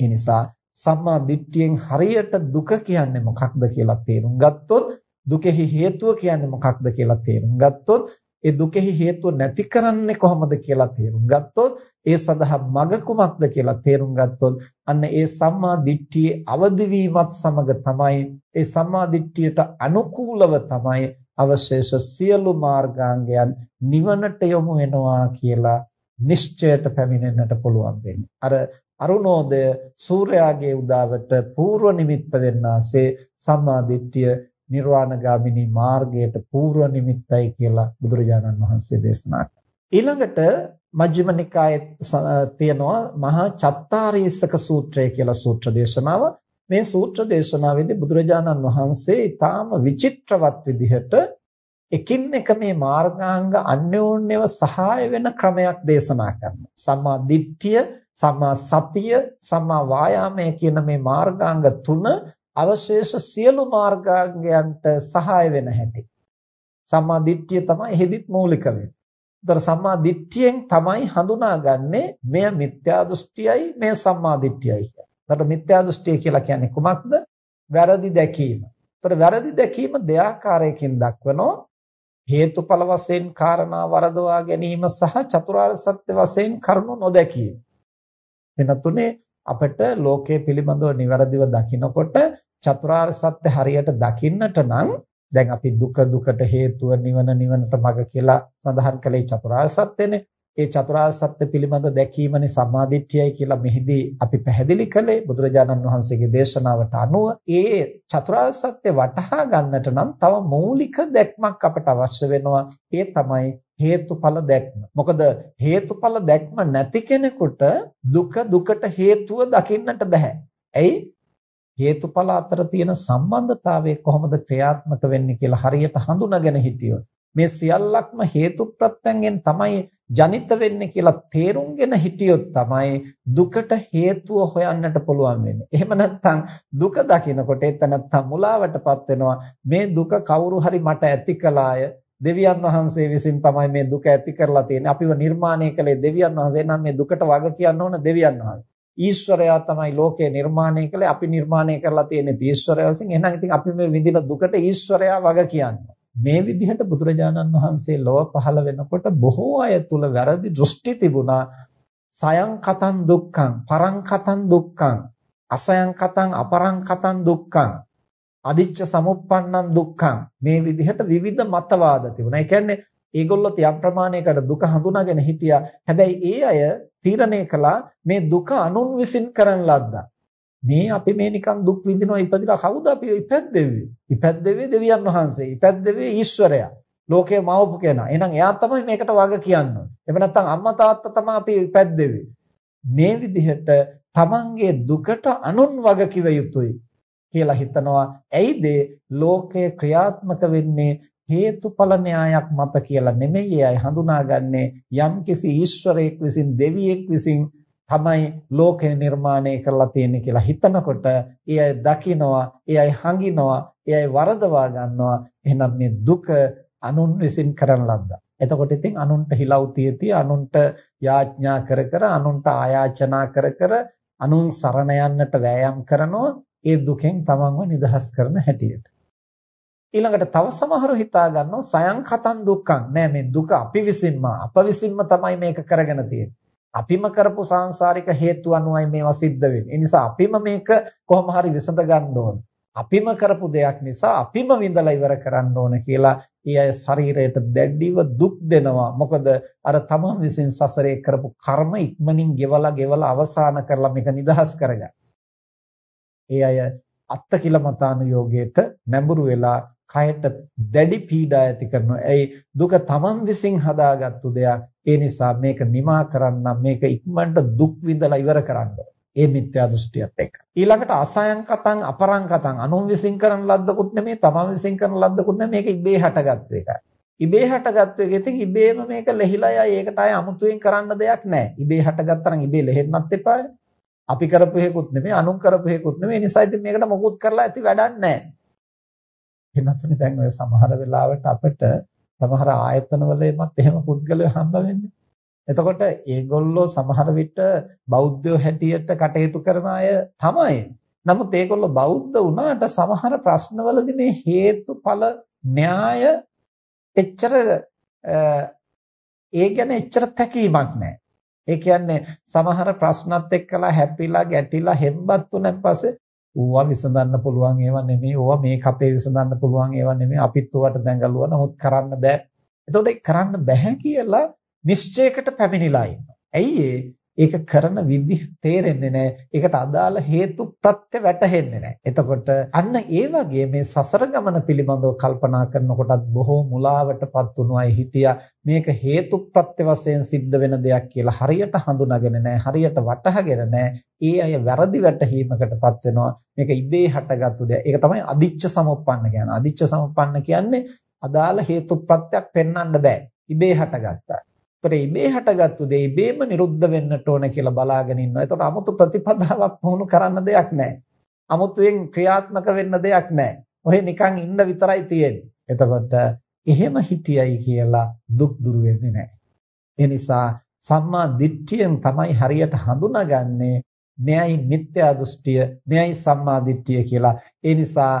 ඒ නිසා සම්මා දිට්ඨියෙන් හරියට දුක කියන්නේ මොකක්ද කියලා තේරුම් ගත්තොත් දුකෙහි හේතුව කියන්නේ මොකක්ද කියලා තේරුම් ගත්තොත් ඒ දුකෙහි හේතුව නැති කරන්නේ කොහොමද කියලා තේරුම් ගත්තොත් ඒ සඳහා මඟ කුමක්ද කියලා තේරුම් ගත්තොත් අන්න ඒ සම්මා දිට්ඨියේ අවදි වීමත් සමග තමයි ඒ සම්මා දිට්ඨියට අනුකූලව තමයි අවශේෂ සියලු මාර්ගාංගයන් නිවනට යොමු වෙනවා කියලා නිශ්චයට පැමිණෙන්නට පුළුවන් වෙන්නේ. අර අරුණෝදය සූර්යාගේ උදාවට పూర్ව නිමිත්ත වෙන්නාසේ සම්මා දිට්ඨිය නිර්වාණගාමිනී මාර්ගයට పూర్ව නිමිත්තයි කියලා බුදුරජාණන් වහන්සේ දේශනා කළා. ඊළඟට මජ්ක්‍ධිම නිකායේ තියෙනවා මහා චත්තාරීසක සූත්‍රය කියලා සූත්‍ර දේශනාව. මේ සූත්‍ර දේශනාවේදී බුදුරජාණන් වහන්සේ ඊටාම විචිත්‍රවත් විදිහට එකින් එක මේ මාර්ගාංග අන්‍යෝන්‍යව සහාය වෙන ක්‍රමයක් දේශනා කරනවා. සම්මා දිට්ඨිය, සම්මා සතිය, සම්මා වායාමය කියන මේ මාර්ගාංග තුන අවශේෂ සියලු මාර්ගාංගයන්ට සහාය වෙන හැටි. සම්මා දිට්ඨිය තමයි එහෙදිත් මූලික වෙන්නේ. ඒතර සම්මා දිට්ඨියෙන් තමයි හඳුනාගන්නේ මෙය මිත්‍යා දෘෂ්ටියයි මෙය සම්මා දිට්ඨියයි කියලා. ඒතර මිත්‍යා දෘෂ්ටිය කියලා කියන්නේ කුමක්ද? වැරදි දැකීම. ඒතර වැරදි දැකීම දෙආකාරයකින් දක්වනෝ හේතුඵල වශයෙන් කාරණා වරදවා ගැනීම සහ චතුරාර්ය සත්‍ය වශයෙන් කරුණු නොදැකීම. වෙන තුනේ අපිට ලෝකයේ පිළිබඳව નિවරදිව දකිනකොට චතුරාර්ය සත්‍ය හරියට දකින්නට නම් දැන් අපි දුක දුකට හේතුව නිවන නිවනට මඟ කියලා සඳහන් කළේ චතුරාර්ය සත්‍යනේ. ඒ චතුරාර්ය සත්‍ය පිළිබඳ දැකීමනේ සම්මාදිට්ඨියයි කියලා මෙහිදී අපි පැහැදිලි කළේ බුදුරජාණන් වහන්සේගේ දේශනාවට අනුව ඒ චතුරාර්ය සත්‍ය වටහා ගන්නට නම් තව මූලික දැක්මක් අපට අවශ්‍ය වෙනවා ඒ තමයි හේතුඵල දැක්ම. මොකද හේතුඵල දැක්ම නැති කෙනෙකුට දුක දුකට හේතුව දකින්නට බෑ. ඇයි? හේතුඵල අතර තියෙන සම්බන්ධතාවය කොහොමද ක්‍රියාත්මක වෙන්නේ කියලා හරියට හඳුනාගෙන හිටියොත් මේ සියල්ලක්ම හේතු ප්‍රත්‍යයෙන් තමයි ජනිත වෙන්නේ කියලා තේරුම්ගෙන හිටියොත් තමයි දුකට හේතුව හොයන්නට පුළුවන් වෙන්නේ. එහෙම නැත්නම් දුක දකිනකොට එතනත්තා මුලාවටපත් වෙනවා. මේ දුක කවුරු හරි මට ඇති කළාය. දෙවියන් වහන්සේ විසින් තමයි මේ දුක ඇති කරලා තියෙන්නේ. අපිව නිර්මාණය කළේ දෙවියන් වහන්සේ. නම් මේ දුකට වග කියන්න ඕන දෙවියන් වහන්සේ. ඊශ්වරයා තමයි ලෝකය නිර්මාණය කළේ. අපි නිර්මාණය කරලා තියෙන්නේ ඊශ්වරයා විසින්. එහෙනම් ඉතින් අපි මේ විඳින දුකට ඊශ්වරයා වග කියන්නේ. මේ විදිහට බුදුරජාණන් වහන්සේ ලොව පහළ වෙනකොට බොහෝ අය තුල වැරදි දෘෂ්ටි තිබුණා සයන් කතං දුක්ඛං පරං කතං දුක්ඛං අසයන් කතං අපරං කතං දුක්ඛං අදිච්ච සමුප්පන්නං දුක්ඛං මේ විදිහට විවිධ මතවාද තිබුණා. ඒ කියන්නේ ඒගොල්ලෝ යම් ප්‍රමාණයකට දුක හඳුනාගෙන හිටියා. හැබැයි ඒ අය තීරණය කළා මේ දුක අනුන් විසින් කරන ලද්දා. මේ අපි මේ නිකන් දුක් විඳිනවා ඉපදිලා කවුද අපි ඉපැද්දෙව්වේ? ඉපැද්දෙව්වේ දෙවියන් වහන්සේ. ඉපැද්දෙව්වේ ඊශ්වරයා. ලෝකේ මවපු කෙනා. එහෙනම් එයා තමයි මේකට වග කියන්නේ. එහෙම නැත්නම් අම්මා තාත්තා තමයි අපි ඉපැද්දෙව්වේ. මේ විදිහට තමන්ගේ දුකට අනුන් වග කිව යුතුයි කියලා හිතනවා. ඇයිද? ලෝකය ක්‍රියාත්මක වෙන්නේ හේතුඵල න්‍යායක් මත කියලා නෙමෙයි අය හඳුනාගන්නේ. යම්කිසි ඊශ්වරයෙක් විසින් දෙවියෙක් විසින් තමයි ලෝකය නිර්මාණය කරලා තියෙන්නේ කියලා හිතනකොට ඒ අය දකිනවා ඒ අය හඟිනවා ඒ අය වරදවා ගන්නවා. එහෙනම් මේ දුක අනුන් විසින් කරන ලද්දා එතකොට ඉතින් අනුන්ට හිලව් තියති අනුන්ට යාඥා කර කර අනුන්ට ආයාචනා කර කර අනුන් සරණ යන්නට වෑයම් කරනවා. ඒ දුකෙන් තමන්ව නිදහස් කරන හැටියට ඊළඟට තව සමහරව හිතා ගන්නවා සයන් කතන් දුක්ඛං නෑ මේ දුක අපි විසින්ම අප විසින්ම තමයි මේක කරගෙන තියෙන්නේ අපිම කරපු සාංශාරික හේතු අනුවයි මේවා සිද්ධ වෙන්නේ. ඒ නිසා අපිම මේක කොහොම හරි විසඳ ගන්න ඕන. අපිම කරපු දෙයක් නිසා අපිම විඳලා ඉවර කරන්න ඕන කියලා ඒ අය ශරීරයට දැඩිව දුක් දෙනවා. මොකද අර තමන් විසින් සසරේ කරපු කර්ම ඉක්මනින් ගෙවලා ගෙවලා අවසන් කරලා මේක නිදහස් කරගන්න. ඒ අය අත්තකිලමතානුയോഗයට නැඹුරු වෙලා කයට දැඩි පීඩා ඇති කරනවා. ඒ දුක තමන් විසින් හදාගත්තු දෙයක්. ඒ නිසා මේක නිමා කරන්න මේක ඉක්මනට දුක් විඳලා ඉවර කරන්න ඒ මිත්‍යා දෘෂ්ටියත් එක්ක. ඊළඟට අසයන් කතං අපරං කතං අනුන් විසින් කරන ලද්දකුත් නෙමෙයි තමන් විසින් කරන ලද්දකුත් නෙමෙයි මේක ඉබේ හටගත්තු එකයි. ඉබේ හටගත්තු එක ඉතින් ඉබේම මේක ලෙහිලා යයි ඒකට ආය අමුතුවෙන් කරන්න දෙයක් නැහැ. ඉබේ හටගත්තා නම් ඉබේ ලෙහෙන්නත් එපාය. අපි කරපු හේකුත් නෙමෙයි අනුන් කරපු හේකුත් නෙමෙයි. ඒ නිසා ඉතින් මේකට මොකුත් කරලා ඇති වැඩක් නැහැ. එන්නතුනේ දැන් ඔය සමහර වෙලාවට අපිට සමහර ආයතනවලෙමත් එහෙම පුද්ගලයෝ හම්බ වෙන්නේ. එතකොට ඒගොල්ලෝ සමහර විට බෞද්ධයෝ හැටියට කටයුතු කරන අය තමයි. නමුත් ඒගොල්ලෝ බෞද්ධ වුණාට සමහර ප්‍රශ්නවලදී මේ හේතුඵල න්‍යාය එච්චර ඒ ගැන එච්චර තැකීමක් නැහැ. ඒ කියන්නේ සමහර ප්‍රශ්නත් එක්කලා හැපිලා ගැටිලා හෙම්බත් තුනන් පස්සේ ඕවා විසඳන්න පුළුවන් ඒවා නෙමෙයි ඕවා මේ කපේ විසඳන්න පුළුවන් ඒවා නෙමෙයි අපිත් ඕවට දැඟලුවා නමුත් කරන්න බෑ. එතකොට කරන්න බෑ කියලා නිශ්චයකට පැමිණිලා ඉන්නවා. ඇයි ඒක කරන විදිහ තේරෙන්නේ නැහැ. ඒකට අදාළ හේතු ප්‍රත්‍ය වැටහෙන්නේ නැහැ. එතකොට අන්න ඒ වගේ මේ සසර ගමන පිළිබඳව කල්පනා කරනකොටත් බොහෝ මුලාවටපත් වුණු අය හිටියා. මේක හේතු ප්‍රත්‍ය වශයෙන් සිද්ධ වෙන දෙයක් කියලා හරියට හඳුනාගෙන නැහැ. හරියට වටහාගෙන නැහැ. ඒ අය වැරදි වැටහීමකටපත් වෙනවා. මේක ඉබේ හටගත්තු දෙයක්. ඒක තමයි අදිච්ච සමුප්පන්න කියන්නේ. අදිච්ච සමුප්පන්න කියන්නේ අදාළ හේතු ප්‍රත්‍යක් පෙන්වන්න බෑ. ඉබේ හටගත්තා. ඒතර ඉබේ හටගත්තු දේ ඉබේම නිරුද්ධ වෙන්නට ඕන කියලා බලාගෙන ඉන්නවා. ඒතකොට 아무තු ප්‍රතිපදාවක් වුණු කරන්න දෙයක් නැහැ. 아무තුයෙන් ක්‍රියාත්මක වෙන්න දෙයක් නැහැ. ඔහේ නිකන් ඉන්න විතරයි තියෙන්නේ. එතකොට එහෙම හිටියයි කියලා දුක් දුරු වෙන්නේ නැහැ. ඒ නිසා සම්මා දිට්ඨියෙන් තමයි හරියට හඳුනාගන්නේ මෙයයි මිත්‍යා දෘෂ්ටිය, මෙයයි සම්මා දිට්ඨිය කියලා. ඒ නිසා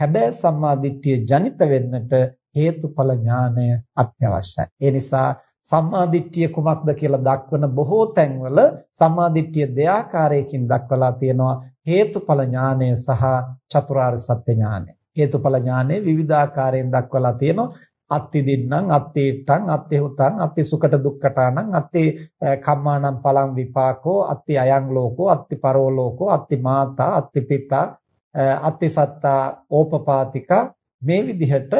හැබැයි සම්මා දිට්ඨිය ජනිත වෙන්නට හේතුඵල ඥානය අත්‍යවශ්‍යයි. ඒ නිසා සම්මාදිට්ඨිය කුමක්ද කියලා දක්වන බොහෝ තැන්වල සම්මාදිට්ඨිය දෙආකාරයකින් දක්වලා තියෙනවා හේතුඵල ඥානය සහ චතුරාර්ය සත්‍ය ඥානය. හේතුඵල ඥානය විවිධාකාරයෙන් දක්වලා තියෙනවා. අත්ති දින්නම් අත්තේට්ටං අත්තේහුතං අත්ති සුකට දුක්කටානං අත්ති කම්මානම් පලං විපාකෝ අත්ති අයං ලෝකෝ අත්ති පරෝ ලෝකෝ අත්ති මාතා අත්ති පිතා අත්ති සත්තා ඕපපාතික මේ විදිහට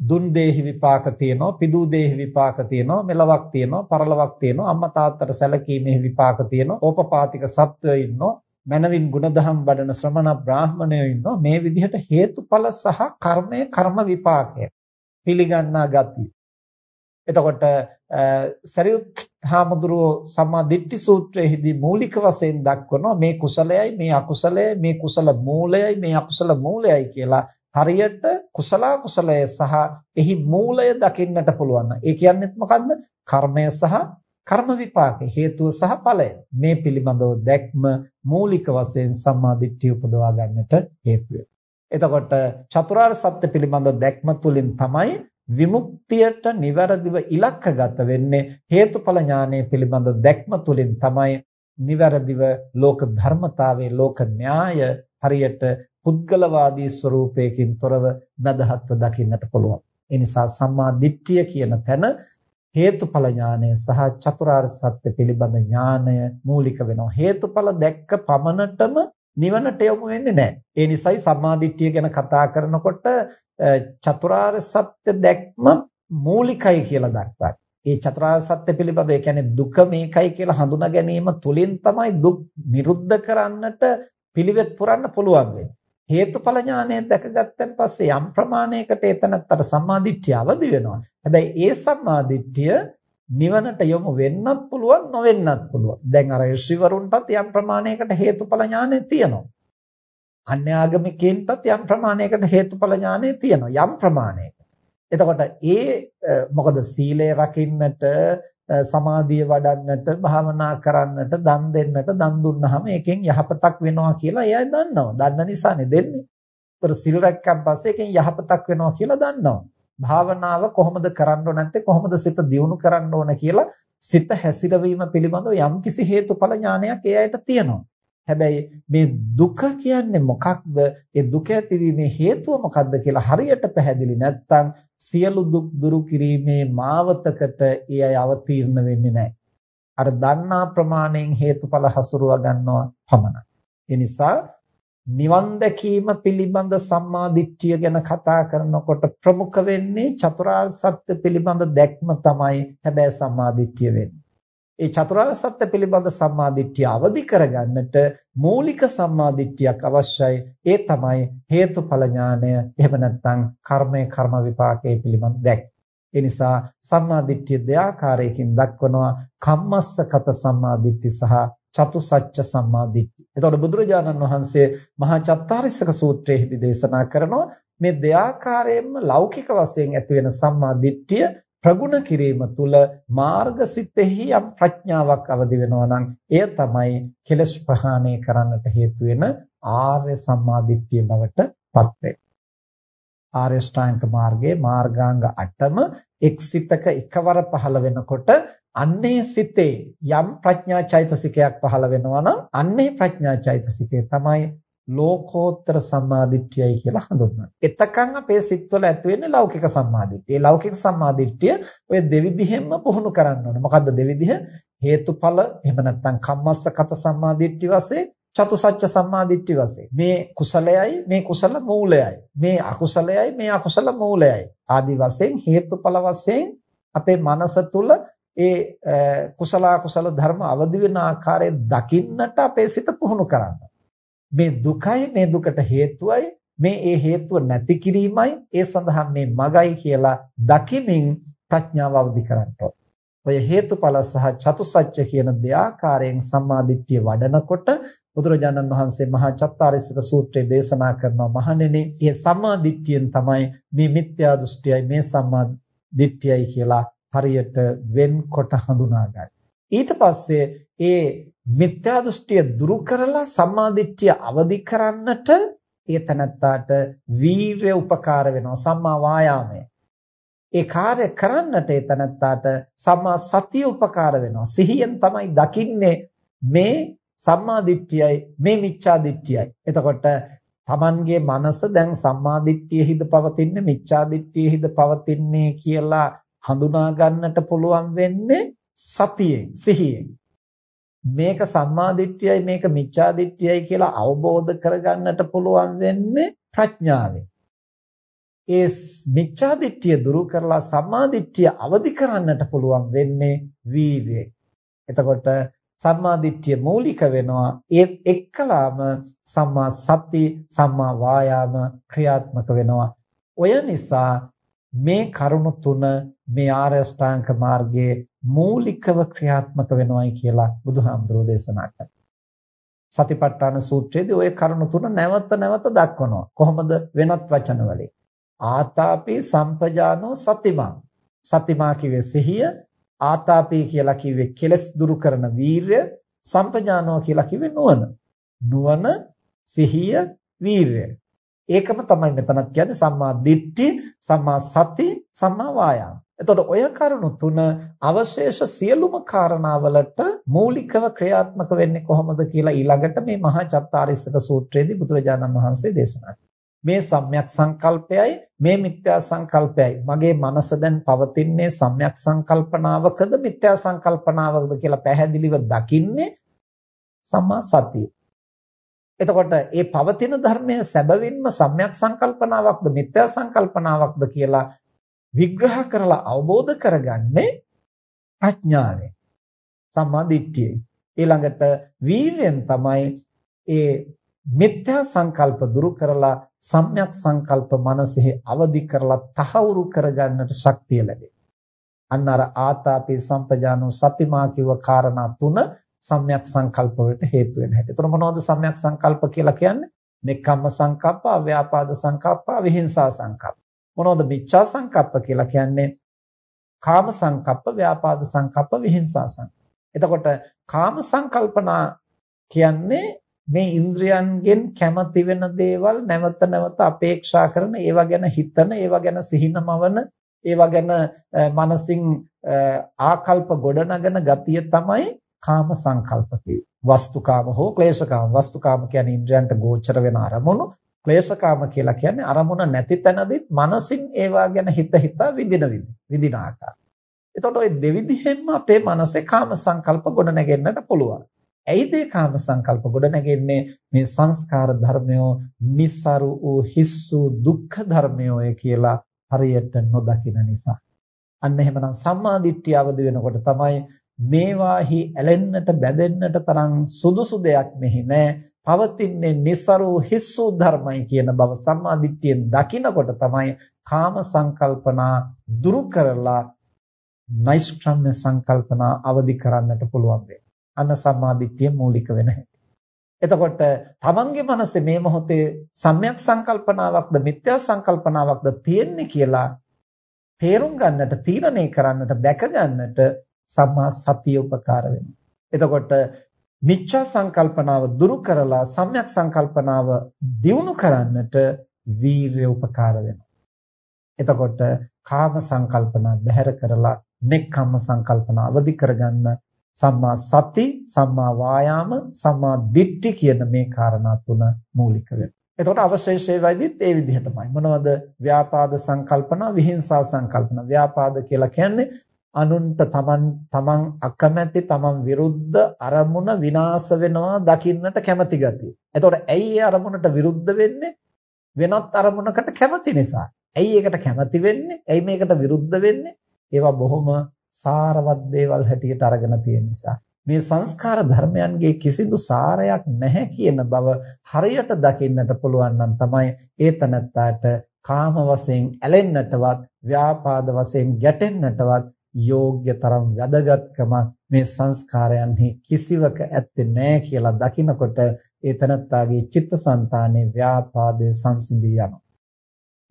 දුන් දේහි විපාක තියෙනවා පිදූ දේහි විපාක තියෙනවා මෙලවක් තියෙනවා පරලවක් තියෙනවා අම්මා තාත්තට සැලකීමේ විපාක තියෙනවා ඕපපාතික සත්වයෝ ඉන්නවා මනවින් ගුණධම් වඩන ශ්‍රමණ බ්‍රාහ්මණයෝ ඉන්නවා. මේ විදිහට හේතුඵල සහ කර්මය කර්ම විපාකය පිළිගන්නා ගතිය. එතකොට සරියුත් හාමුදුරුවෝ සම්මා දිට්ඨි සූත්‍රයේදී මූලික වශයෙන් දක්වනවා මේ කුසලයයි මේ අකුසලයයි මේ කුසල මූලයයි මේ අකුසල මූලයයි කියලා හරියට කුසල කුසලය සහ එහි මූලය දකින්නට පුළුවන්. ඒ කියන්නේත් මොකද්ද? කර්මය සහ කර්ම විපාක හේතුව සහ ඵලය. මේ පිළිබඳව දැක්ම මූලික වශයෙන් සම්මාදිට්ඨිය උපදවා ගන්නට හේතු එතකොට චතුරාර්ය සත්‍ය පිළිබඳ දැක්ම තුලින් තමයි විමුක්තියට નિවරදිව ඉලක්කගත වෙන්නේ හේතුඵල ඥානය පිළිබඳ දැක්ම තුලින් තමයි નિවරදිව ලෝක ධර්මතාවයේ ලෝක න්‍යාය හරියට පුද්ගලවාදී ස්වરૂපයකින් තොරව බදහත්ව දකින්නට පුළුවන්. ඒ නිසා සම්මා දිට්ඨිය කියන තැන හේතුඵල ඥානය සහ චතුරාර්ය සත්‍ය පිළිබඳ ඥානය මූලික වෙනවා. හේතුඵල දැක්ක පමණටම නිවනට යොමු වෙන්නේ නැහැ. ඒ නිසායි සම්මා දිට්ඨිය ගැන කතා කරනකොට චතුරාර්ය සත්‍ය දැක්ම මූලිකයි කියලා දක්වන්නේ. ඒ චතුරාර්ය සත්‍ය පිළිබඳ ඒ කියන්නේ දුක මේකයි කියලා හඳුනා ගැනීම තුලින් තමයි දුක් නිරුද්ධ කරන්නට පිළිවෙත් පුරන්න පුළුවන් වෙන්නේ. හේතුඵල ඥානය දැකගත්තන් පස්සේ යම් ප්‍රමාණයකට එතනත්තර සම්මාදිට්ඨිය අවදි වෙනවා. හැබැයි ඒ සම්මාදිට්ඨිය නිවනට යොමු වෙන්නත් පුළුවන් නොවෙන්නත් පුළුවන්. දැන් අර ඍෂිවරුන්ටත් යම් ප්‍රමාණයකට හේතුඵල ඥානය තියෙනවා. අන්‍යාගමිකයින්ටත් යම් ප්‍රමාණයකට හේතුඵල ඥානය තියෙනවා. යම් ප්‍රමාණයකට. එතකොට ඒ මොකද සීලය රකින්නට සමාධිය වඩන්නට භාවනා කරන්නට දන් දෙන්නට දන් දුන්නාම ඒකෙන් යහපතක් වෙනවා කියලා එයා දන්නවා. දන්න නිසානේ දෙන්නේ. ඒතර සිල් රැක්කන් පස්සේ ඒකෙන් යහපතක් වෙනවා කියලා දන්නවා. භාවනාව කොහොමද කරන්න ඕන නැත්තේ කොහොමද සිත දියුණු කරන්න ඕන කියලා සිත හැසිරවීම පිළිබඳව යම්කිසි හේතුඵල ඥානයක් ඒ අයට තියෙනවා. හැබැයි මේ දුක කියන්නේ මොකක්ද? ඒ දුක ඇතිවීමේ හේතුව මොකක්ද කියලා හරියට පැහැදිලි නැත්නම් සියලු දුක් දුරු කිරීමේ මාවතකට ඒ අය අවතීර්ණ වෙන්නේ නැහැ. අර දන්නා ප්‍රමාණයෙන් හේතුඵල හසුරුවා ගන්නවා පමණයි. ඒ නිසා නිවන් දැකීම පිළිබඳ සම්මාදිට්ඨිය ගැන කතා කරනකොට ප්‍රමුඛ වෙන්නේ චතුරාර්ය සත්‍ය පිළිබඳ දැක්ම තමයි හැබැයි සම්මාදිට්ඨිය වෙන්නේ. ඒ චතුරාර්ය සත්‍ය පිළිබඳ සම්මාදිට්ඨිය අවදි කරගන්නට මූලික සම්මාදිට්ඨියක් අවශ්‍යයි. ඒ තමයි හේතුඵල ඥානය. එහෙම නැත්නම් කර්මය කර්ම විපාකයේ පිළිබඳ දැක්ම. ඒ නිසා සම්මාදිට්ඨිය දෙආකාරයකින් දක්වනවා කම්මස්සකත සම්මාදිට්ඨි සහ චතුසත්‍ය සම්මාදිට්ඨි. එතකොට බුදුරජාණන් වහන්සේ මහා චත්තාරිස්සක සූත්‍රයේදී දේශනා කරනවා මේ දෙආකාරයෙන්ම ලෞකික වශයෙන් ඇති වෙන සම්මාදිට්ඨිය ප්‍රගුණ කිරීම තුළ මාර්ගසිතෙහි යම් ප්‍රඥාවක් අවදි වෙනවා නම් එය තමයි කෙලස් ප්‍රහාණය කරන්නට හේතු වෙන ආර්ය සම්මාදිට්ඨිය බවට පත් වෙන්නේ. ආර්ය ශ්‍රාංක මාර්ගයේ මාර්ගාංග 8ම එක් සිතක එකවර පහළ වෙනකොට අන්නේ සිතේ යම් ප්‍රඥා චෛතසිකයක් පහළ වෙනවා නම් අන්නේ ප්‍රඥා චෛතසිකය තමයි ලෝකෝත්තර සම්මාදිට්ඨියයි කියලා හඳුන්වන්නේ. එතකන් අපේ සිත්වල ඇති වෙන්නේ ලෞකික සම්මාදිට්ඨිය. ඒ ලෞකික සම්මාදිට්ඨිය ඔය දෙවිදිහෙන්ම පුහුණු කරන්න ඕනේ. මොකද්ද දෙවිදිහ? හේතුඵල එහෙම නැත්නම් කම්මස්සගත සම්මාදිට්ඨිය වශයෙන් චතුසත්‍ය සම්මාදිට්ඨිය වශයෙන්. මේ කුසලයයි මේ කුසල මූලයයි. මේ අකුසලයයි මේ අකුසල මූලයයි. ආදි වශයෙන් හේතුඵල වශයෙන් අපේ මනස තුල ඒ කුසල කුසල ධර්ම අවදි වෙන ආකාරය දකින්නට අපේ සිත පුහුණු කරන්න. මේ දුකයි මේ දුකට හේතුවයි මේ ඒ හේතුව නැති කිරීමයි ඒ සඳහා මේ මගයි කියලා දකිමින් ප්‍රඥාව අවදි කරන්න ඔය හේතුඵල සහ චතුසත්‍ය කියන දෙආකාරයෙන් සම්මාදිට්ඨිය වඩනකොට බුදුරජාණන් වහන්සේ මහා චත්තාරිස්සක සූත්‍රයේ දේශනා කරනවා මහණෙනි, මේ සම්මාදිට්ඨියෙන් තමයි මේ මිත්‍යා දෘෂ්ටියයි මේ සම්මාදිට්ඨියයි කියලා හරියට වෙන්කොට හඳුනා ගන්න. ඊට පස්සේ ඒ මිත්‍යා දෘෂ්ටිය දුරු කරලා සම්මාදිට්ඨිය අවදි කරන්නට ඒ තනත්තාට වීරය උපකාර වෙනවා සම්මා වායාමය. ඒ කාර්ය කරන්නට ඒ තනත්තාට සම්මා සතිය උපකාර වෙනවා. සිහියෙන් තමයි දකින්නේ මේ සම්මා දිට්ඨියයි මේ මිච්ඡා දිට්ඨියයි. එතකොට Tamanගේ මනස දැන් සම්මා දිට්ඨියෙහිද පවතින්නේ මිච්ඡා දිට්ඨියෙහිද පවතින්නේ කියලා හඳුනා ගන්නට පුළුවන් වෙන්නේ සතියෙන් සිහියෙන්. මේක සම්මාදිට්ඨියයි මේක මිච්ඡාදිට්ඨියයි කියලා අවබෝධ කරගන්නට පුළුවන් වෙන්නේ ප්‍රඥාවෙන්. ඒ මිච්ඡාදිට්ඨිය දුරු කරලා සම්මාදිට්ඨිය අවදි කරන්නට පුළුවන් වෙන්නේ වීර්යයෙන්. එතකොට සම්මාදිට්ඨිය මූලික වෙනවා. ඒත් එක්කලාම සම්මා සති සම්මා වායාම ක්‍රියාත්මක වෙනවා. ඔය නිසා මේ කරුණු තුන මේ ආර්ය අෂ්ටාංග මාර්ගයේ මූලිකව ක්‍රියාත්මක වෙනවයි කියලා බුදුහාමුදුරෝ දේශනා කරනවා. සතිපට්ඨාන සූත්‍රයේදී ওই කරුණු තුන නැවත නැවත දක්වනවා. කොහොමද වෙනත් වචන වලින්? ආතාපි සම්පජානෝ සතිමා. සතිමා කිව්වේ සිහිය, ආතාපි කියලා කිව්වේ කෙලස් දුරු කරන වීරය, සම්පජානෝ කියලා කිව්වේ නුවණ. නුවණ, සිහිය, වීරය. ඒකම තමයි මෙතනත් කියන්නේ සම්මා දිට්ඨි, සම්මා සති, සම්මා වායාම. එතකොට ඔය කරුණු තුන අවශේෂ සියලුම කාරණාවලට මූලිකව ක්‍රියාත්මක වෙන්නේ කොහොමද කියලා ඊළඟට මේ මහා චත්තාරිස්සක සූත්‍රයේදී බුදුරජාණන් වහන්සේ දේශනා මේ සම්‍යක් සංකල්පයයි මේ මිත්‍යා සංකල්පයයි මගේ මනස දැන් පවතින්නේ සම්‍යක් සංකල්පනාවකද මිත්‍යා සංකල්පනාවකද කියලා පැහැදිලිව දකින්නේ සම්මා සතිය. එතකොට මේ පවතින ධර්මය සැබවින්ම සම්‍යක් සංකල්පනාවක්ද මිත්‍යා සංකල්පනාවක්ද කියලා විග්‍රහ කරලා අවබෝධ කරගන්නේ ප්‍රඥාවෙන් සම්මා දිට්ඨියෙන් ඊළඟට වීර්යෙන් තමයි ඒ මිත්‍යා සංකල්ප දුරු කරලා සම්‍යක් සංකල්ප මනසෙහි අවදි කරලා තහවුරු කරගන්නට ශක්තිය ලැබේ. අන්න අර ආතාපි සම්පජානෝ සතිමා කිව්ව කාරණා තුන සම්‍යක් සංකල්ප වලට හේතු වෙන හැටි. එතකොට මොනවද සම්‍යක් සංකල්ප කියලා කියන්නේ? නෙක්ඛම්ම සංකප්ප, අව්‍යාපාද සංකප්ප, විහිංසා සංකප්ප. මොනවද මිච්ඡා සංකප්ප කියලා කියන්නේ? කාම සංකප්ප, ව්‍යාපාද සංකප්ප, විහිංසා සංකප්ප. එතකොට කාම සංකල්පනා කියන්නේ මේ ඉන්ද්‍රයන්ගෙන් කැමති වෙන දේවල් නැවත නැවත අපේක්ෂා කරන ඒවා ගැන හිතන ඒවා ගැන සිහිනමවන ඒවා ගැන මනසින් ආකල්ප ගොඩනගන ගතිය තමයි කාම සංකල්ප කියන්නේ. වස්තුකාම හෝ ක්ලේශකාම. වස්තුකාම කියන්නේ ඉන්ද්‍රයන්ට ගෝචර වෙන අරමුණු. ක්ලේශකාම කියලා කියන්නේ අරමුණ නැති තැනදිත් මනසින් ඒවා ගැන හිත හිතා විඳින විඳින ආකාරය. එතකොට ওই දෙවිදිහෙන්ම අපේ මනසේ කාම සංකල්ප ගොඩ නැගෙන්නට පුළුවන්. ඇයිද කාම සංකල්ප ගොඩ නැගෙන්නේ මේ සංස්කාර ධර්මයෝ නිසරු වූ හිස්සු දුක්ඛ ධර්මයෝය කියලා හරියට නොදකින නිසා. අන්න එහෙමනම් සම්මාදිට්ඨිය අවදි වෙනකොට තමයි මේවාහි ඇලෙන්නට බැඳෙන්නට තරම් සුදුසු දෙයක් මෙහි නැහැ. පවතින්නේ નિසරු හිස්සු ධර්මයි කියන බව සම්මා දිට්ඨියෙන් දකිනකොට තමයි කාම සංකල්පනා දුරු කරලා නෛෂ්ක්‍රම්‍ය සංකල්පනා අවදි කරන්නට පුළුවන් වෙන්නේ. අන්න සම්මාදිට්ඨිය මූලික වෙන හැටි. එතකොට තමන්ගේ මනසේ මේ මොහොතේ සම්‍යක් සංකල්පනාවක්ද මිත්‍යා සංකල්පනාවක්ද තියෙන්නේ කියලා තේරුම් ගන්නට තීරණය කරන්නට දැක ගන්නට සම්මා සතිය උපකාර වෙනවා. එතකොට මිච්ඡා සංකල්පනාව දුරු කරලා සම්‍යක් සංකල්පනාව දියුණු කරන්නට වීරිය උපකාර වෙනවා. එතකොට කාම සංකල්පනා බැහැර කරලා නෙක්ඛම්ම සංකල්පනා අවදි කරගන්න සම්මා සති සම්මා වායාම සම්මා දිට්ඨි කියන මේ කාරණා තුන මූලික වෙනවා. එතකොට අවශේෂයේ වයිදිත් ඒ විදිහටමයි. මොනවද? ව්‍යාපාද සංකල්පන, විහිංසා සංකල්පන. ව්‍යාපාද කියලා කියන්නේ අනුන්ට තමන් තමන් අකමැති තමන් විරුද්ධ අරමුණ විනාශ වෙනවා දකින්නට කැමති ගතිය. එතකොට ඇයි ඒ අරමුණට විරුද්ධ වෙන්නේ? වෙනත් අරමුණකට කැමති නිසා. ඇයි ඒකට කැමති වෙන්නේ? ඇයි මේකට විරුද්ධ වෙන්නේ? ඒවා බොහොම සාරවත් දේවල් හැටියට අරගෙන තියෙන නිසා මේ සංස්කාර ධර්මයන්ගේ කිසිදු සාරයක් නැහැ කියන බව හරියට දකින්නට පුළුවන් නම් තමයි ඒ තනත්තාට කාම වශයෙන් ඇලෙන්නටවත් ව්‍යාපාද වශයෙන් ගැටෙන්නටවත් යෝග්‍ය තරම් වැදගත්කමක් මේ සංස්කාරයන්හි කිසිවක ඇත්තේ නැහැ කියලා දකිනකොට ඒ තනත්තාගේ චිත්තසංතානයේ ව්‍යාපාදයේ සංසිඳී යනවා.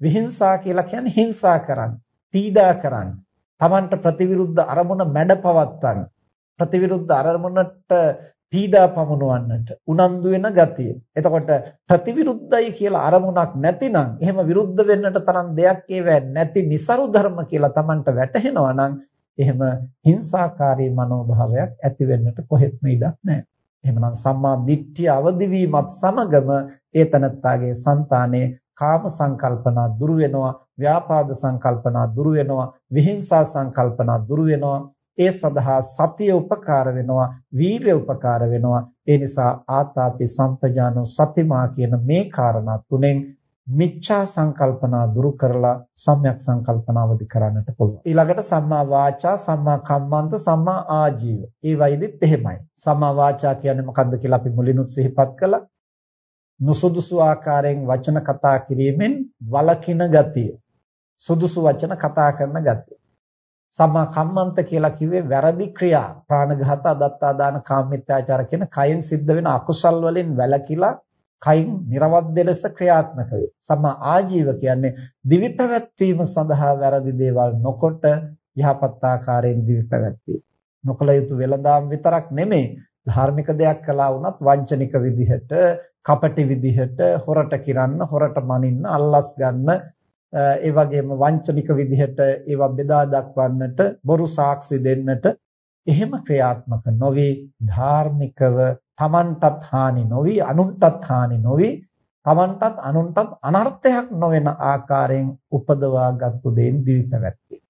විහිංසා කියලා කියන්නේ හිංසා කරන්න, පීඩා කරන්න, Tamanට ප්‍රතිවිරුද්ධ අරමුණ මැඩ පවත්වන්න ප්‍රතිවිරුද්ධ අරමුණට පීඩා පමුණවන්නට උනන්දු වෙන ගතිය. එතකොට ප්‍රතිවිරුද්ධයි කියලා අරමුණක් නැතිනම් එහෙම විරුද්ධ වෙන්නට තරම් දෙයක් ඒවෑ නැති નિසරු ධර්ම කියලා Tamanට වැටහෙනවා නම් එහෙම හිංසාකාරී මනෝභාවයක් ඇති වෙන්නට කොහෙත්ම ඉඩක් නැහැ. එහෙමනම් සම්මා දිට්ඨිය අවදිවීමත් සමගම ඒ තනත්තාගේ సంతානේ කාම සංකල්පනා දුරු වෙනවා, ව්‍යාපාද සංකල්පනා දුරු වෙනවා, විහිංසා සංකල්පනා දුරු වෙනවා, ඒ සඳහා සතිය උපකාර වෙනවා වීරිය උපකාර වෙනවා. ඒ නිසා ආතාපි සම්පජානෝ සතිමා කියන මේ කාරණා තුනෙන් මිච්ඡා සංකල්පනා දුරු කරලා සම්‍යක් සංකල්පනාවදි කරන්නට පුළුවන්. ඊළඟට සම්මා වාචා සම්මා කම්මන්ත සම්මා ආජීව. ඒ වයිදිත් එහෙමයි. සම්මා වාචා කියන්නේ මොකද්ද කියලා අපි මුලිනුත් සිහිපත් කළා. නුසුදුසු ආකාරයෙන් වචන කතා කිරීමෙන් වළකින ගතිය. සුදුසු වචන කතා කරන ගතිය. සම්මා කම්මන්ත කියලා කිව්වේ වැරදි ක්‍රියා. ප්‍රාණඝාත, අදත්තා දාන, කාමමිත්‍යාචාර කියන කයෙන් සිද්ධ වෙන අකුසල් වලින් වැළකීලා කයින් නිර්වද්ද ලෙස ක්‍රියාත්මක වේ. සම්මා ආජීව කියන්නේ දිවි පැවැත්වීම සඳහා වැරදි දේවල් නොකොට යහපත් ආකාරයෙන් දිවි පැවැත්වීම. නොකල යුතු වෙලදාම් විතරක් නෙමෙයි ධාර්මික දෙයක් කළා වුණත් වංචනික විදිහට, කපටි විදිහට, හොරට කිරන්න, හොරට මනින්න, අල්ලස් ගන්න, ඒ වගේම වංචනික විදිහට ඒවා බෙදා දක්වන්නට, බොරු සාක්ෂි දෙන්නට එහෙම ක්‍රියාත්මක නොවි ධාර්මිකව තමන්ටත් හානි නොවි අනුන්ටත් හානි නොවි තමන්ටත් අනුන්ටත් අනර්ථයක් නොවන ආකාරයෙන් උපදවාගත්තු දෙයින් දිවි පැවැත්වේ.